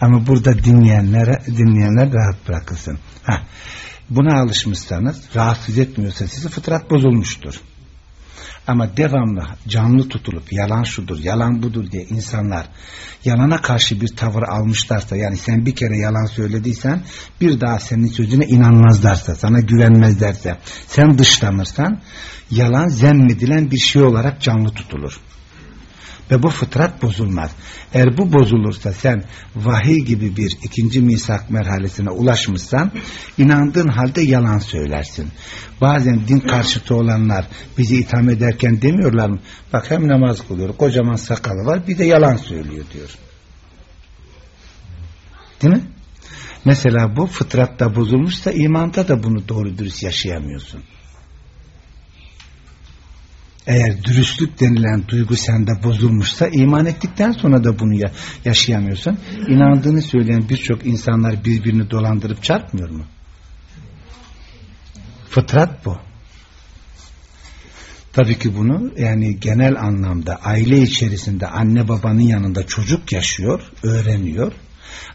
Ama burada dinleyenlere dinleyenler rahat bırakılsın. Heh. Buna alışmışsanız rahatsız etmiyorsa sizi fıtrat bozulmuştur. Ama devamlı canlı tutulup yalan şudur, yalan budur diye insanlar yalana karşı bir tavır almışlarsa yani sen bir kere yalan söylediysen bir daha senin sözüne inanmazlarsa, sana güvenmezlerse, sen dışlanırsan yalan zemmedilen bir şey olarak canlı tutulur. Ve bu fıtrat bozulmaz. Eğer bu bozulursa sen vahiy gibi bir ikinci misak merhalesine ulaşmışsan inandığın halde yalan söylersin. Bazen din karşıtı olanlar bizi itham ederken demiyorlar mı? Bak hem namaz kılıyor, kocaman sakalı var bir de yalan söylüyor diyor. Değil mi? Mesela bu fıtratta bozulmuşsa imanda da bunu doğru dürüst yaşayamıyorsun. Eğer dürüstlük denilen duygu sende bozulmuşsa iman ettikten sonra da bunu ya yaşayamıyorsun. İnandığını söyleyen birçok insanlar birbirini dolandırıp çarpmıyor mu? Fıtrat bu. Tabii ki bunu yani genel anlamda aile içerisinde anne babanın yanında çocuk yaşıyor, öğreniyor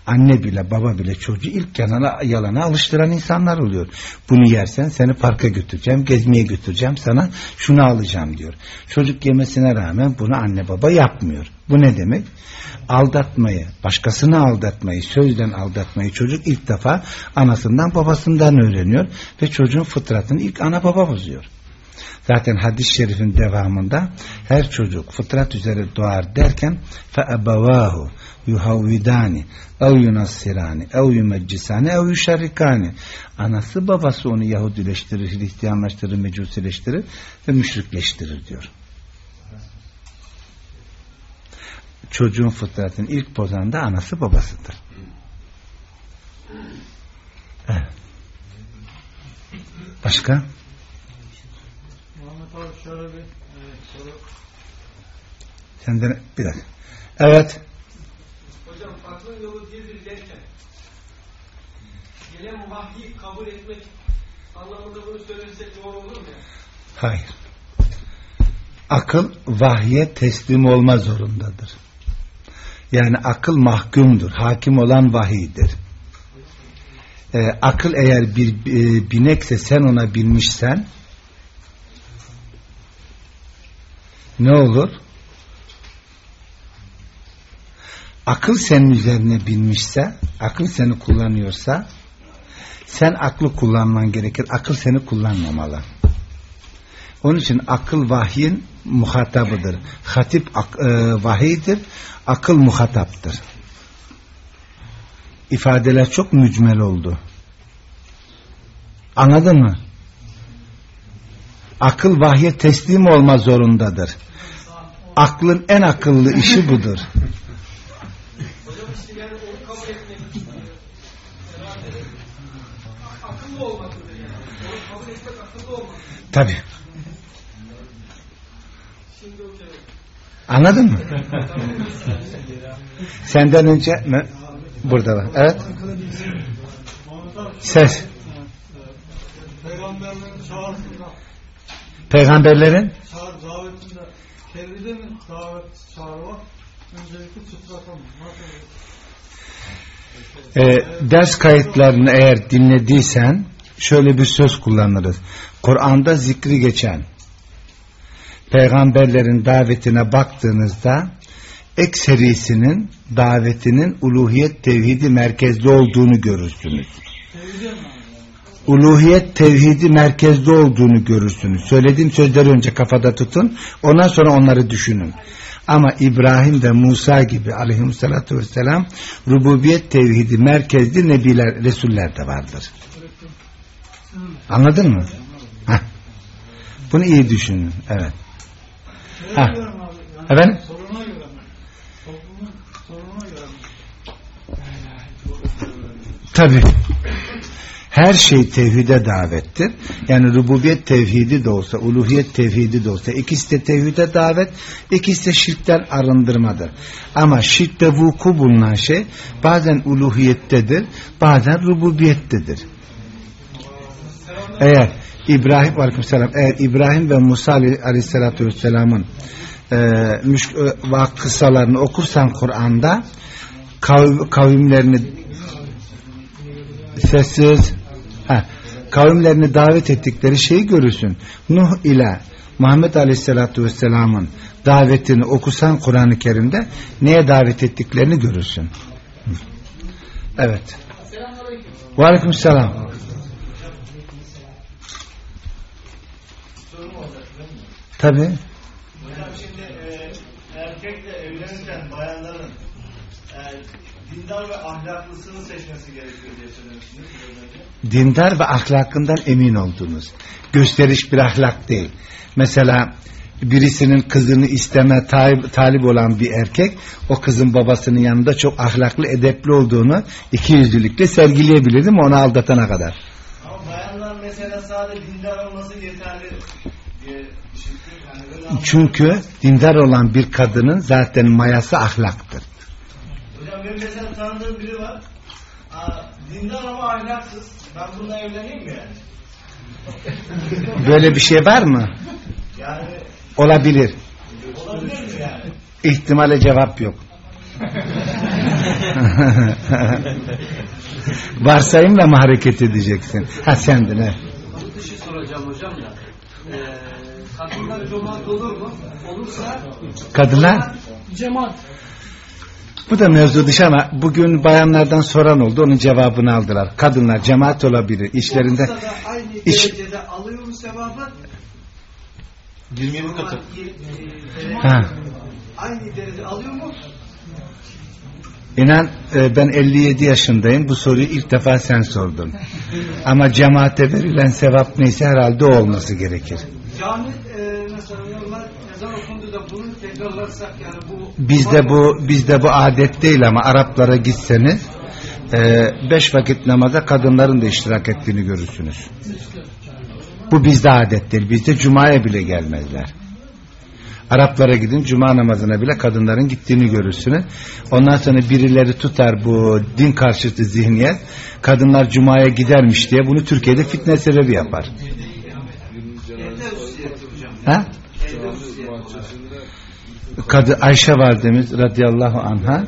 anne bile baba bile çocuğu ilk yalana, yalana alıştıran insanlar oluyor. Bunu yersen seni parka götüreceğim, gezmeye götüreceğim, sana şunu alacağım diyor. Çocuk yemesine rağmen bunu anne baba yapmıyor. Bu ne demek? Aldatmayı, başkasını aldatmayı, sözden aldatmayı çocuk ilk defa anasından babasından öğreniyor ve çocuğun fıtratını ilk ana baba bozuyor. Zaten hadis-i şerifin devamında her çocuk fıtrat üzere doğar derken fe ebevahu yuhavvidani ev yunassirani ev yumeccisani ev yuşarikani anası babası onu Yahudileştirir, Hristiyanlaştırır, Mecusileştirir ve müşrikleştirir diyor. Çocuğun fıtratını ilk bozan da anası babasıdır. Evet. Başka? Başka? Şöyle bir e, soru. Senden bir dakika. Evet. Hocam aklın yolu birdir derken gelen vahyi kabul etmek anlamında bunu söylersek doğru olur mu? Hayır. Akıl vahye teslim olma zorundadır. Yani akıl mahkumdur. Hakim olan vahiydir. Ee, akıl eğer bir e, binekse sen ona binmişsen ne olur? akıl senin üzerine binmişse, akıl seni kullanıyorsa, sen aklı kullanman gerekir. Akıl seni kullanmamalı. Onun için akıl vahyin muhatabıdır. Hatip ak, e, vahiydir, akıl muhataptır. İfadeler çok mücmel oldu. Anladın mı? Akıl vahye teslim olma zorundadır. Aklın en akıllı işi budur. Tabi. Anladın mı? Senden önce mi? Burada var. Evet. Ses. Peygamberlerin kendide mi davet çağrı var? Öncelikle çıtlata mı? Nasıl olur? e, ders kayıtlarını eğer dinlediysen şöyle bir söz kullanırız. Kur'an'da zikri geçen peygamberlerin davetine baktığınızda ekserisinin davetinin uluhiyet tevhidi merkezli olduğunu görürsünüz. Uluhiyet tevhidi merkezli olduğunu görürsünüz. Söylediğim sözleri önce kafada tutun. Ondan sonra onları düşünün. Ama İbrahim ve Musa gibi aleyhissalatü vesselam rububiyet tevhidi merkezli nebiler, resuller de vardır. Anladın mı? Heh. Bunu iyi düşünün. Evet. Yani Efendim? Soruna göre mi? Toplumun sorununa göre mi? Tabi. Her şey tevhide davettir. Yani rububiyet tevhidi de olsa, uluhiyet tevhidi de olsa ikisi de tevhide davet, ikisi de şirkten arındırmadır. Ama şirkte vuku bulunan şey bazen uluhiyettedir, bazen rububiyettedir. Eğer İbrahim Aleykümselam eğer İbrahim ve Musa Aleyhisselatü Vesselam'ın e, müş, e, kıssalarını okursan Kur'an'da kav, kavimlerini sessiz ha, kavimlerini davet ettikleri şeyi görürsün. Nuh ile Muhammed Aleyhisselatü Vesselam'ın davetini okusan Kur'an-ı Kerim'de neye davet ettiklerini görürsün. Evet. Ve Aleyküm selam. Tabi. Hocam şimdi e, erkekle evlenirken bayanların e, dindar ve ahlaklısını seçmesi gerekiyor diye söylemiştiniz. dindar ve ahlakından emin olduğunuz. Gösteriş bir ahlak değil. Mesela birisinin kızını isteme talip, talip olan bir erkek o kızın babasının yanında çok ahlaklı edepli olduğunu iki yüzlülükle sergileyebilir değil mi onu aldatana kadar. Ama bayanlar mesela sadece dindar olması yeterli diye düşünüyorum. Yani. Çünkü dindar olan bir kadının zaten mayası ahlaktır. Benim mesela tanıdığım biri var. Aa, dindar ama ahlaksız. Ben bununla evleneyim mi yani? Böyle bir şey var mı? Yani Olabilir. olabilir mi yani? İhtimale cevap yok. Varsayımla mı hareket edeceksin? Ha sendin he. Bir şey soracağım hocam da. Ee, kadınlar cemaat olur mu? Olursa Kadınlar Cemaat. Bu da mevzu dışı ama bugün bayanlardan soran oldu. Onun cevabını aldılar. Kadınlar cemaat olabilir. İşlerinde da aynı iş derecede alıyor mu sevabı? 27 katı. Ha. Aynı derecede alıyor mu? İnan e, ben 57 yaşındayım. Bu soruyu ilk defa sen sordun. Ama cemaate verilen sevap neyse herhalde o olması gerekir. Cami e, mesela ezan okundu da bunu tekrarlarsak yani bu Bizde bu bizde bu adet değil ama Araplara gitseniz e, beş vakit namaza kadınların da iştirak ettiğini görürsünüz. Bu bizde adet değil. Bizde cumaya bile gelmezler. Araplara gidin cuma namazına bile kadınların gittiğini görürsünüz. Ondan sonra birileri tutar bu din karşıtı zihniyet. Kadınlar cumaya gidermiş diye bunu Türkiye'de fitne sebebi yapar. Ha? Kadı Ayşe validemiz radıyallahu anha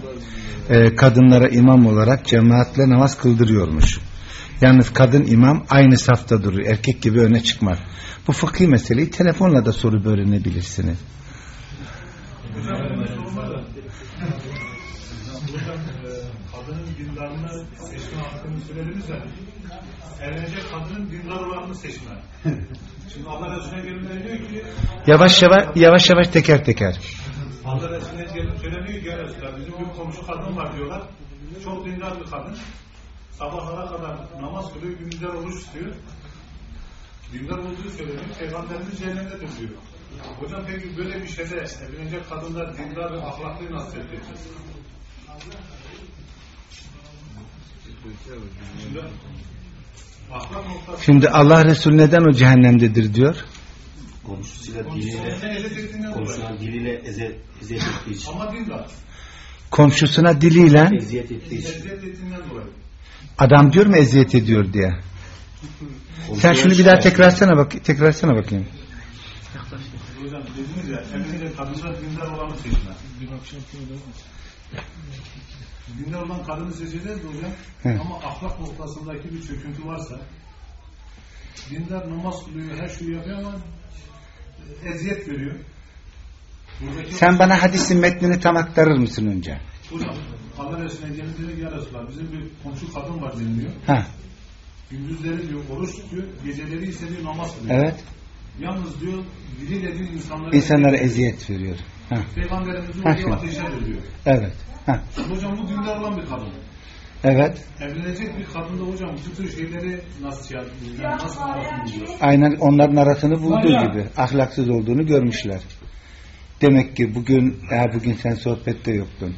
e, kadınlara imam olarak cemaatle namaz kıldırıyormuş. Yalnız kadın imam aynı safta durur. Erkek gibi öne çıkmaz. Bu fıkhi meseleyi telefonla da sorup öğrenebilirsiniz. kadının dindarını seçme hakkını söylediniz ya. Evlenecek kadının dindar olanını seçme. Şimdi Allah Resulüne diyor ki Yavaş yavaş yavaş yavaş teker teker. Allah Resulüne gelip söyleniyor ki "Ya Resulallah, bizim bir komşu kadın var diyorlar. Çok dindar bir kadın. Sabahlara kadar namaz kılıyor, gündüzler oruç tutuyor. Dindar olduğu söyleniyor. Peygamberimiz cehennemdedir diyor. Hocam peki böyle bir şeyde evlenecek kadınlar dindar ve ahlaklı nasıl edeceğiz? Şimdi ahlak noktası Şimdi Allah Resulü neden o cehennemdedir diyor. Komşusuyla diliyle, komşusuna diliyle eze, eziyet ettiği için. Ama dindar. Komşusuna diliyle Eziyet ettiği için. Adam diyor mu eziyet ediyor diye. Sen şunu bir daha tekrarsana bak tekrarsana bakayım. Hocam dediniz ya, evlenecek kadınlar dindar olanı seçme. Dindar olan kadını seçeceğiz de hocam. He. Ama ahlak noktasındaki bir çöküntü varsa dindar namaz kılıyor, her şeyi yapıyor ama eziyet veriyor. Buradaki Sen bana hadisin metnini tam aktarır mısın önce? Hocam, Allah Resulü'ne gelip dedi ki ya Resulallah bizim bir komşu kadın var deniliyor. Ha, Gündüzleri diyor oruç tutuyor, geceleri ise diyor namaz kılıyor. evet. Yalnız diyor diliyle diyor insanlara, İnsanlara eziyet veriyor. Ha, Peygamberimizi şu. ateşe veriyor. evet. Ha, Hocam bu dindar olan bir kadın. Evet. Evlenecek bir kadında hocam bu tür şeyleri nasıl şey? Yani nasıl? Aynen onların arasını bulduğu gibi ahlaksız olduğunu görmüşler. Demek ki bugün, eğer bugün sen sohbette yoktun.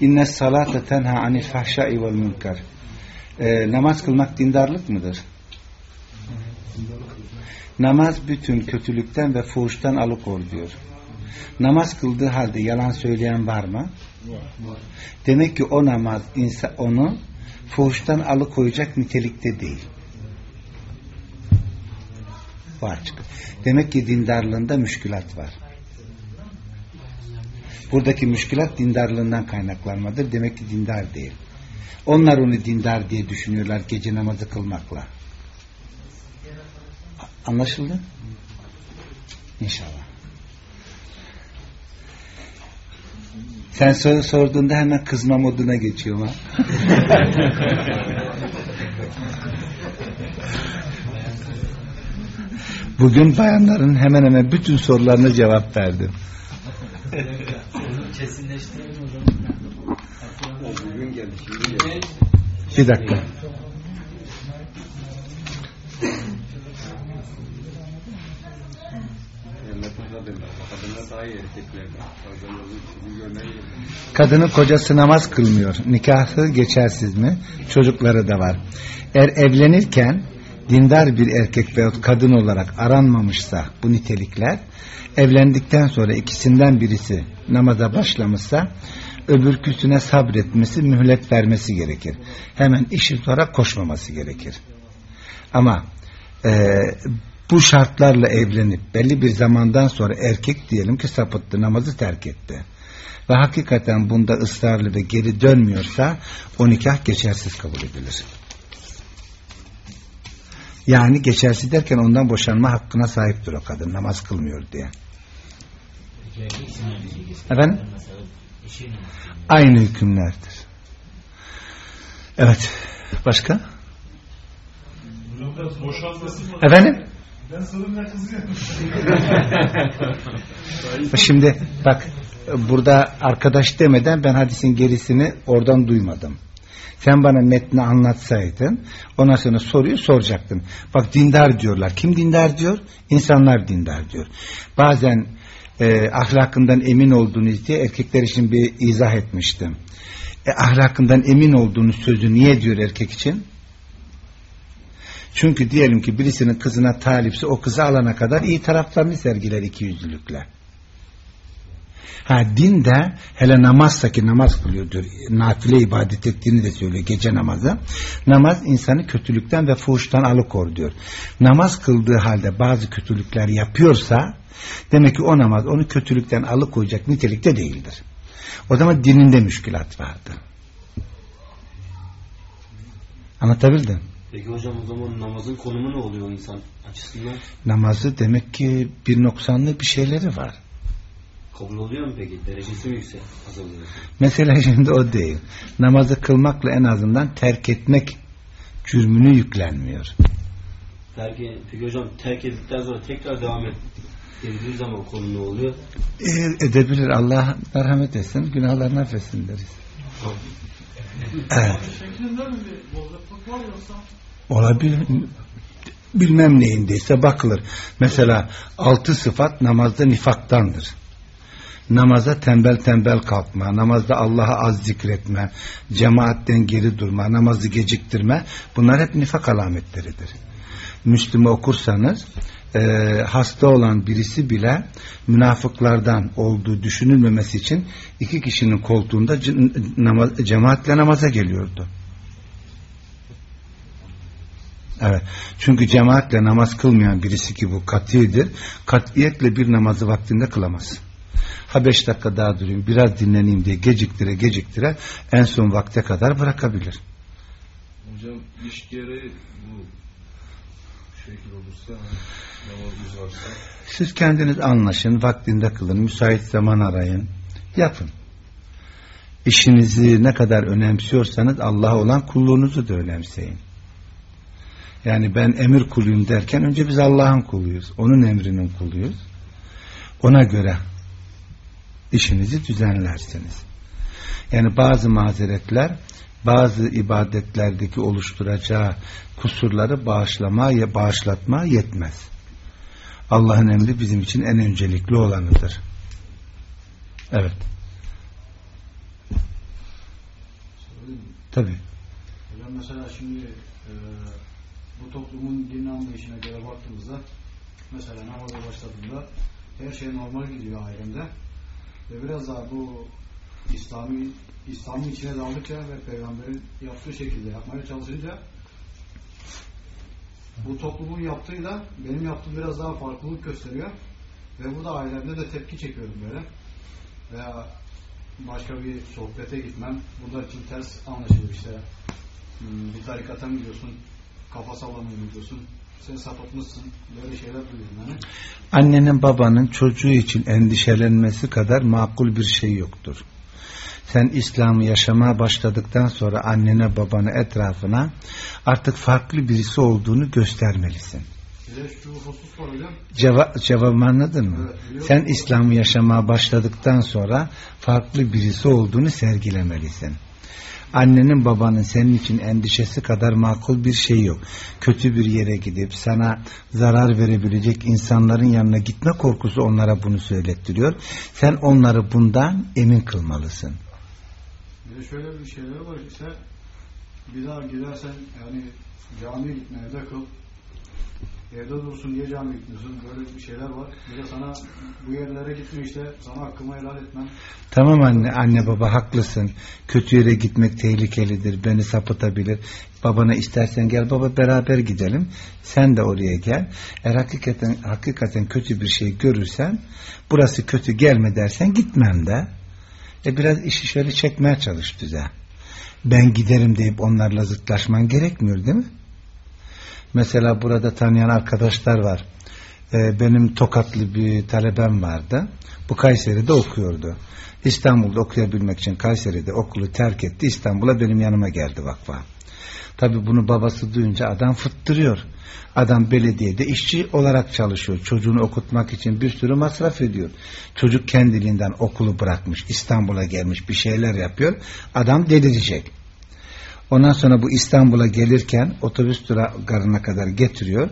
İnne salate tenha anil fahşai vel münker. Ee, namaz kılmak dindarlık mıdır? Namaz bütün kötülükten ve fuhuştan alıkor diyor. Namaz kıldığı halde yalan söyleyen var mı? Demek ki o namaz insan, onu fuhuştan alıkoyacak nitelikte değil. Var çıkıyor. Demek ki dindarlığında müşkülat var. Buradaki müşkülat dindarlığından kaynaklanmadır. Demek ki dindar değil. Onlar onu dindar diye düşünüyorlar gece namazı kılmakla. Anlaşıldı? İnşallah. Sen soru sorduğunda hemen kızma moduna geçiyorum ha. Bugün bayanların hemen hemen bütün sorularına cevap verdim. Bir dakika. Kadınlar kocası namaz kılmıyor. Nikahı geçersiz mi? Çocukları da var. Eğer evlenirken dindar bir erkek veyahut kadın olarak aranmamışsa bu nitelikler evlendikten sonra ikisinden birisi namaza başlamışsa öbürküsüne sabretmesi, mühlet vermesi gerekir. Hemen işi sonra koşmaması gerekir. Ama e, bu şartlarla evlenip belli bir zamandan sonra erkek diyelim ki sapıttı, namazı terk etti. Ve hakikaten bunda ısrarlı ve geri dönmüyorsa o nikah geçersiz kabul edilir. Yani geçersiz derken ondan boşanma hakkına sahiptir o kadın namaz kılmıyor diye. Efendim? Aynı hükümlerdir. Evet. Başka? Efendim? Ben sorunla kızıyorum. Şimdi bak burada arkadaş demeden ben hadisin gerisini oradan duymadım. Sen bana metni anlatsaydın ondan sonra soruyu soracaktın. Bak dindar diyorlar. Kim dindar diyor? İnsanlar dindar diyor. Bazen e, ahlakından emin olduğunuz diye erkekler için bir izah etmiştim. E, ahlakından emin olduğunuz sözü niye diyor erkek için? Çünkü diyelim ki birisinin kızına talipse o kızı alana kadar iyi taraflarını sergiler iki yüzlülükle. Ha din de hele namazsa ki namaz kılıyordur. Nafile ibadet ettiğini de söylüyor gece namazı. Namaz insanı kötülükten ve fuhuştan alıkor diyor. Namaz kıldığı halde bazı kötülükler yapıyorsa demek ki o namaz onu kötülükten alıkoyacak nitelikte değildir. O zaman dininde müşkülat vardır. Anlatabildim? Peki hocam o zaman namazın konumu ne oluyor insan açısından? Namazı demek ki bir noksanlı bir şeyleri var. Kabul oluyor mu peki? Derecesi mi yüksek? Azalıyor. Mesela şimdi o değil. Namazı kılmakla en azından terk etmek cürmünü yüklenmiyor. Terk, peki hocam terk edildikten sonra tekrar devam et. Edildiği zaman o konu ne oluyor? E, edebilir. Allah merhamet etsin. Günahlarını affetsin deriz. Evet. Şeklinde Olabilir. Bilmem neyindeyse bakılır. Mesela altı sıfat namazda nifaktandır. Namaza tembel tembel kalkma, namazda Allah'a az zikretme, cemaatten geri durma, namazı geciktirme bunlar hep nifak alametleridir. Müslüme okursanız e, hasta olan birisi bile münafıklardan olduğu düşünülmemesi için iki kişinin koltuğunda cemaatle namaza geliyordu. Evet. Çünkü cemaatle namaz kılmayan birisi ki bu katidir. Katiyetle bir namazı vaktinde kılamaz. Ha beş dakika daha durayım, biraz dinleneyim diye geciktire geciktire en son vakte kadar bırakabilir. Hocam iş gereği bu şekil olursa hani namaz uzarsa Siz kendiniz anlaşın, vaktinde kılın, müsait zaman arayın, yapın. İşinizi ne kadar önemsiyorsanız Allah'a olan kulluğunuzu da önemseyin. Yani ben emir kuluyum derken önce biz Allah'ın kuluyuz. Onun emrinin kuluyuz. Ona göre işinizi düzenlersiniz. Yani bazı mazeretler bazı ibadetlerdeki oluşturacağı kusurları bağışlama, bağışlatma yetmez. Allah'ın emri bizim için en öncelikli olanıdır. Evet. Tabii. Hocam mesela şimdi e, bu toplumun din anlayışına göre baktığımızda mesela namaza başladığında her şey normal gidiyor alemde. Ve biraz daha bu İslami İslam'ın içine daldıkça ve peygamberin yaptığı şekilde yapmaya çalışınca bu toplumun yaptığıyla benim yaptığım biraz daha farklılık gösteriyor. Ve bu da ailemde de tepki çekiyorum böyle. Veya başka bir sohbete gitmem burada için ters anlaşılır işte. Hmm, bir tarikata mı gidiyorsun kafa sallamaya gidiyorsun sen sapıtmışsın böyle şeyler duyuyorum yani. Annenin babanın çocuğu için endişelenmesi kadar makul bir şey yoktur. Sen İslam'ı yaşamaya başladıktan sonra annene babanı etrafına artık farklı birisi olduğunu göstermelisin. Ceva cevabımı anladın mı? Evet. Sen İslam'ı yaşamaya başladıktan sonra farklı birisi olduğunu sergilemelisin. Annenin babanın senin için endişesi kadar makul bir şey yok. Kötü bir yere gidip sana zarar verebilecek insanların yanına gitme korkusu onlara bunu söylettiriyor. Sen onları bundan emin kılmalısın. bir de şöyle bir şeyler var işte bir daha gidersen yani camiye gitme evde kıl evde dursun niye camiye gitmiyorsun böyle bir şeyler var bir de sana bu yerlere gitme işte sana hakkımı helal etmem Tamam anne, anne baba haklısın. Kötü yere gitmek tehlikelidir. Beni sapıtabilir. Babana istersen gel baba beraber gidelim. Sen de oraya gel. Eğer hakikaten, hakikaten kötü bir şey görürsen burası kötü gelme dersen gitmem de. E biraz işi şöyle çekmeye çalış düze. Ben giderim deyip onlarla zıtlaşman gerekmiyor değil mi? Mesela burada tanıyan arkadaşlar var. Ee, benim Tokatlı bir talebem vardı. Bu Kayseri'de okuyordu. İstanbul'da okuyabilmek için Kayseri'de okulu terk etti. İstanbul'a benim yanıma geldi vakfa. Tabi bunu babası duyunca adam fıttırıyor. Adam belediyede işçi olarak çalışıyor. Çocuğunu okutmak için bir sürü masraf ediyor. Çocuk kendiliğinden okulu bırakmış. İstanbul'a gelmiş bir şeyler yapıyor. Adam delirecek. Ondan sonra bu İstanbul'a gelirken otobüs garına kadar getiriyor.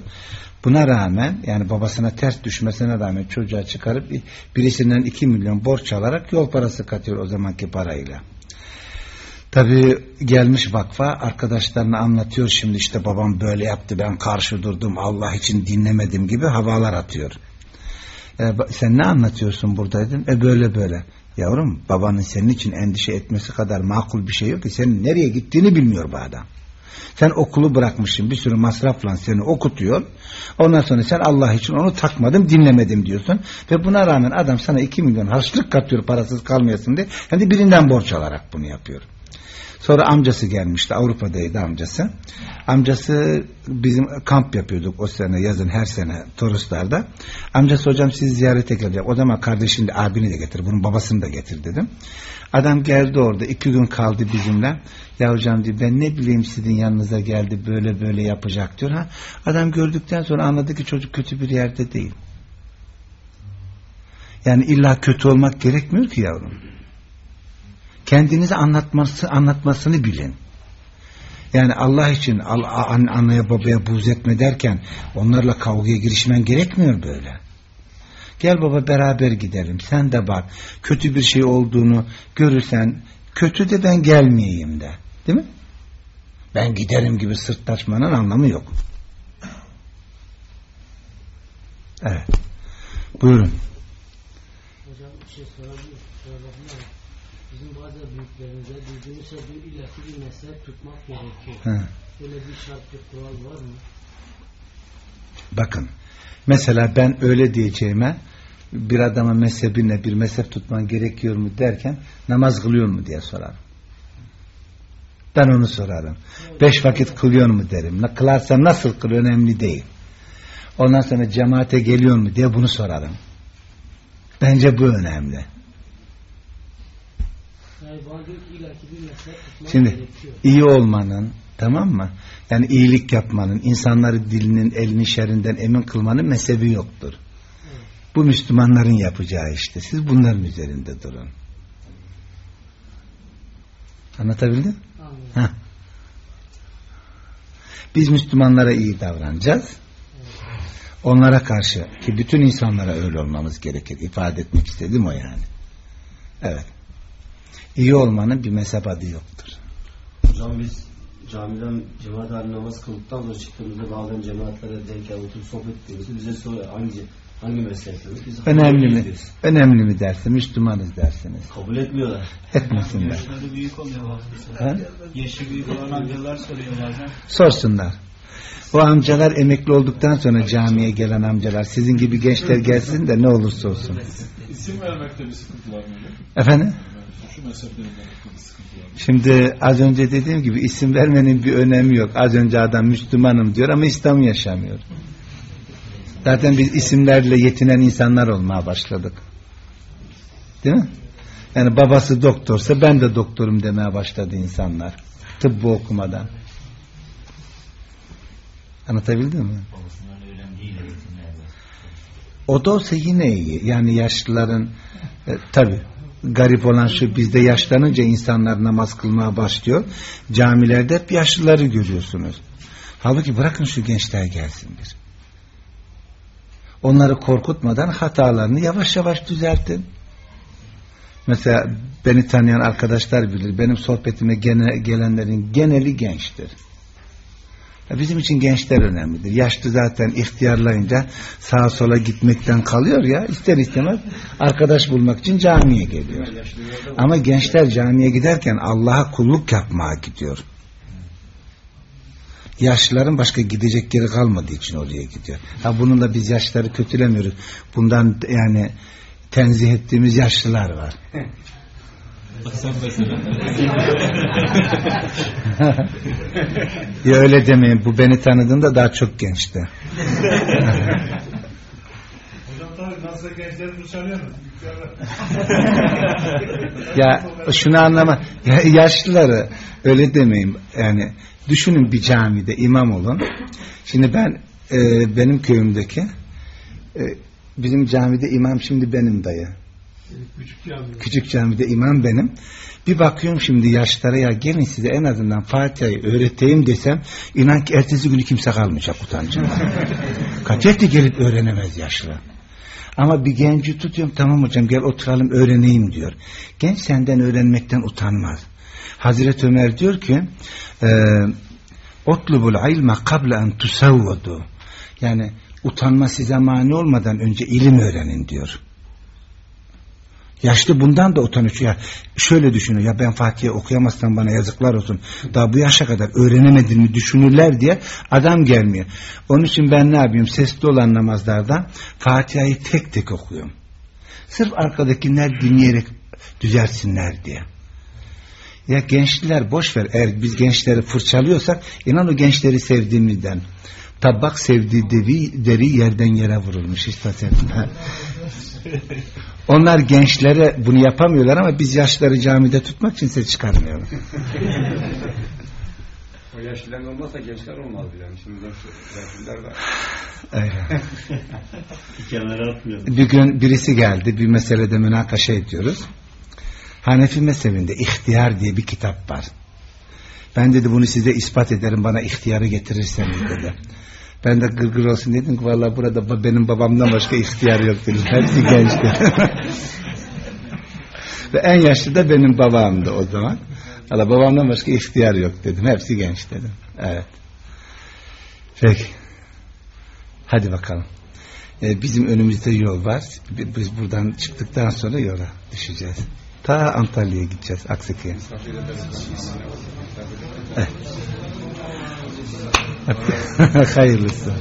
Buna rağmen yani babasına ters düşmesine rağmen çocuğa çıkarıp birisinden 2 milyon borç alarak yol parası katıyor o zamanki parayla. Tabi gelmiş vakfa arkadaşlarına anlatıyor şimdi işte babam böyle yaptı ben karşı durdum Allah için dinlemedim gibi havalar atıyor. E, sen ne anlatıyorsun burada dedim. E böyle böyle. Yavrum babanın senin için endişe etmesi kadar makul bir şey yok ki senin nereye gittiğini bilmiyor bu adam. Sen okulu bırakmışsın bir sürü masrafla seni okutuyor. Ondan sonra sen Allah için onu takmadım dinlemedim diyorsun. Ve buna rağmen adam sana 2 milyon harçlık katıyor parasız kalmayasın diye. Hem de birinden borç alarak bunu yapıyor. Sonra amcası gelmişti Avrupa'daydı amcası. Amcası bizim kamp yapıyorduk o sene yazın her sene Toroslar'da. Amcası hocam sizi ziyarete gelecek. O zaman kardeşini de abini de getir bunun babasını da getir dedim. Adam geldi orada iki gün kaldı bizimle. Ya hocam diyor ben ne bileyim sizin yanınıza geldi böyle böyle yapacak diyor. Ha, adam gördükten sonra anladı ki çocuk kötü bir yerde değil. Yani illa kötü olmak gerekmiyor ki yavrum. Kendinizi anlatması, anlatmasını bilin. Yani Allah için anneye babaya buz etme derken onlarla kavgaya girişmen gerekmiyor böyle. Gel baba beraber gidelim. Sen de bak. Kötü bir şey olduğunu görürsen kötü de ben gelmeyeyim de. Değil mi? Ben giderim gibi sırtlaşmanın anlamı yok. Evet. Buyurun. Hocam bir şey sorabilir miyim? Bizim bazı büyüklerimize bildiğimiz şey bir illaki bir gerekiyor. He. Bir şart bir kural var mı? Bakın. Mesela ben öyle diyeceğime bir adama mezhebine bir mezhep tutman gerekiyor mu derken namaz kılıyor mu diye sorarım. Ben onu sorarım. Beş vakit kılıyor mu derim. Kılarsa nasıl kıl önemli değil. Ondan sonra cemaate geliyor mu diye bunu sorarım. Bence bu önemli. Yani bana diyor ki illaki bir mezhep tutmak Şimdi iyi olmanın tamam mı? Yani iyilik yapmanın, insanları dilinin, elini şerrinden emin kılmanın mezhebi yoktur. Bu Müslümanların yapacağı işte. Siz bunların üzerinde durun. Anlatabildim? Heh. Biz Müslümanlara iyi davranacağız. Onlara karşı ki bütün insanlara öyle olmamız gerekir. İfade etmek istedim o yani. Evet. İyi olmanın bir mezhep adı yoktur. Hocam biz camiden cemaat halinde namaz kıldıktan sonra çıktığımızda bazen cemaatlere denk gelip oturup sohbet ediyoruz. Bize soruyor hangi hangi mesleksiniz? Biz Önemli mi? diyoruz. Önemli mi dersin? Müslümanız dersiniz. Kabul etmiyorlar. Etmesinler. Yaşları büyük oluyor bazen. Yaşı büyük olan amcalar soruyor bazen. Sorsunlar. O amcalar emekli olduktan sonra camiye gelen amcalar sizin gibi gençler gelsin de ne olursa olsun. İsim vermekte bir sıkıntı var mı? Efendim? Şu sıkıntı var? Şimdi az önce dediğim gibi isim vermenin bir önemi yok. Az önce adam Müslümanım diyor ama İslam yaşamıyor. Zaten biz isimlerle yetinen insanlar olmaya başladık. Değil mi? Yani babası doktorsa ben de doktorum demeye başladı insanlar. Tıbbı okumadan. Anlatabildim mi? O da olsa yine iyi. Yani yaşlıların e, tabi garip olan şu bizde yaşlanınca insanlar namaz kılmaya başlıyor. Camilerde hep yaşlıları görüyorsunuz. Halbuki bırakın şu gençler gelsin. Onları korkutmadan hatalarını yavaş yavaş düzeltin. Mesela beni tanıyan arkadaşlar bilir. Benim sohbetime gene, gelenlerin geneli gençtir. Bizim için gençler önemlidir. Yaşlı zaten ihtiyarlayınca sağa sola gitmekten kalıyor ya ister istemez arkadaş bulmak için camiye geliyor. Ama gençler camiye giderken Allah'a kulluk yapmaya gidiyor. Yaşlıların başka gidecek yeri kalmadığı için oraya gidiyor. Ha bununla biz yaşlıları kötülemiyoruz. Bundan yani tenzih ettiğimiz yaşlılar var. Sen mesela. ya öyle demeyin. Bu beni tanıdığında daha çok gençti. Hocam tabii nasıl gençleri fırçalıyor mu? ya şunu anlama. Ya, yaşlıları öyle demeyin. Yani düşünün bir camide imam olun. Şimdi ben e, benim köyümdeki e, bizim camide imam şimdi benim dayı. Küçük cami. Küçük camide imam benim. Bir bakıyorum şimdi yaşlara ya gelin size en azından Fatiha'yı öğreteyim desem inan ki ertesi günü kimse kalmayacak utancından. Katiyetle gelip öğrenemez yaşlı. Ama bir genci tutuyorum tamam hocam gel oturalım öğreneyim diyor. Genç senden öğrenmekten utanmaz. Hazreti Ömer diyor ki otlubul ilme kable en tusavvadu yani utanma size mani olmadan önce ilim öğrenin diyor. Yaşlı bundan da utanıyor. Ya şöyle düşünüyor. Ya ben Fatih'e okuyamazsam bana yazıklar olsun. Daha bu yaşa kadar öğrenemediğimi düşünürler diye adam gelmiyor. Onun için ben ne yapıyorum? Sesli olan namazlarda Fatiha'yı tek tek okuyorum. Sırf arkadakiler dinleyerek düzelsinler diye. Ya gençler boş ver. Eğer biz gençleri fırçalıyorsak inan o gençleri sevdiğimizden. Tabak sevdiği devi, deri yerden yere vurulmuş. İşte onlar gençlere bunu yapamıyorlar ama biz yaşları camide tutmak için ses çıkarmıyoruz. o yaşlılar olmazsa gençler olmaz yani. Şimdi yaşlılar var. Evet. Kenara atmıyor. Bir gün birisi geldi bir meselede münakaşa ediyoruz. Hanefi mezhebinde ihtiyar diye bir kitap var. Ben dedi bunu size ispat ederim bana ihtiyarı getirirseniz dedi. Ben de gırgır olsun dedim ki valla burada benim babamdan başka ihtiyar yok dedim. Hepsi gençti. Ve en yaşlı da benim babamdı o zaman. Valla babamdan başka ihtiyar yok dedim. Hepsi genç dedim. Evet. Peki. Hadi bakalım. Ee, bizim önümüzde yol var. Biz buradan çıktıktan sonra yola düşeceğiz. Ta Antalya'ya gideceğiz. Aksakı'ya. Evet. خير لسه.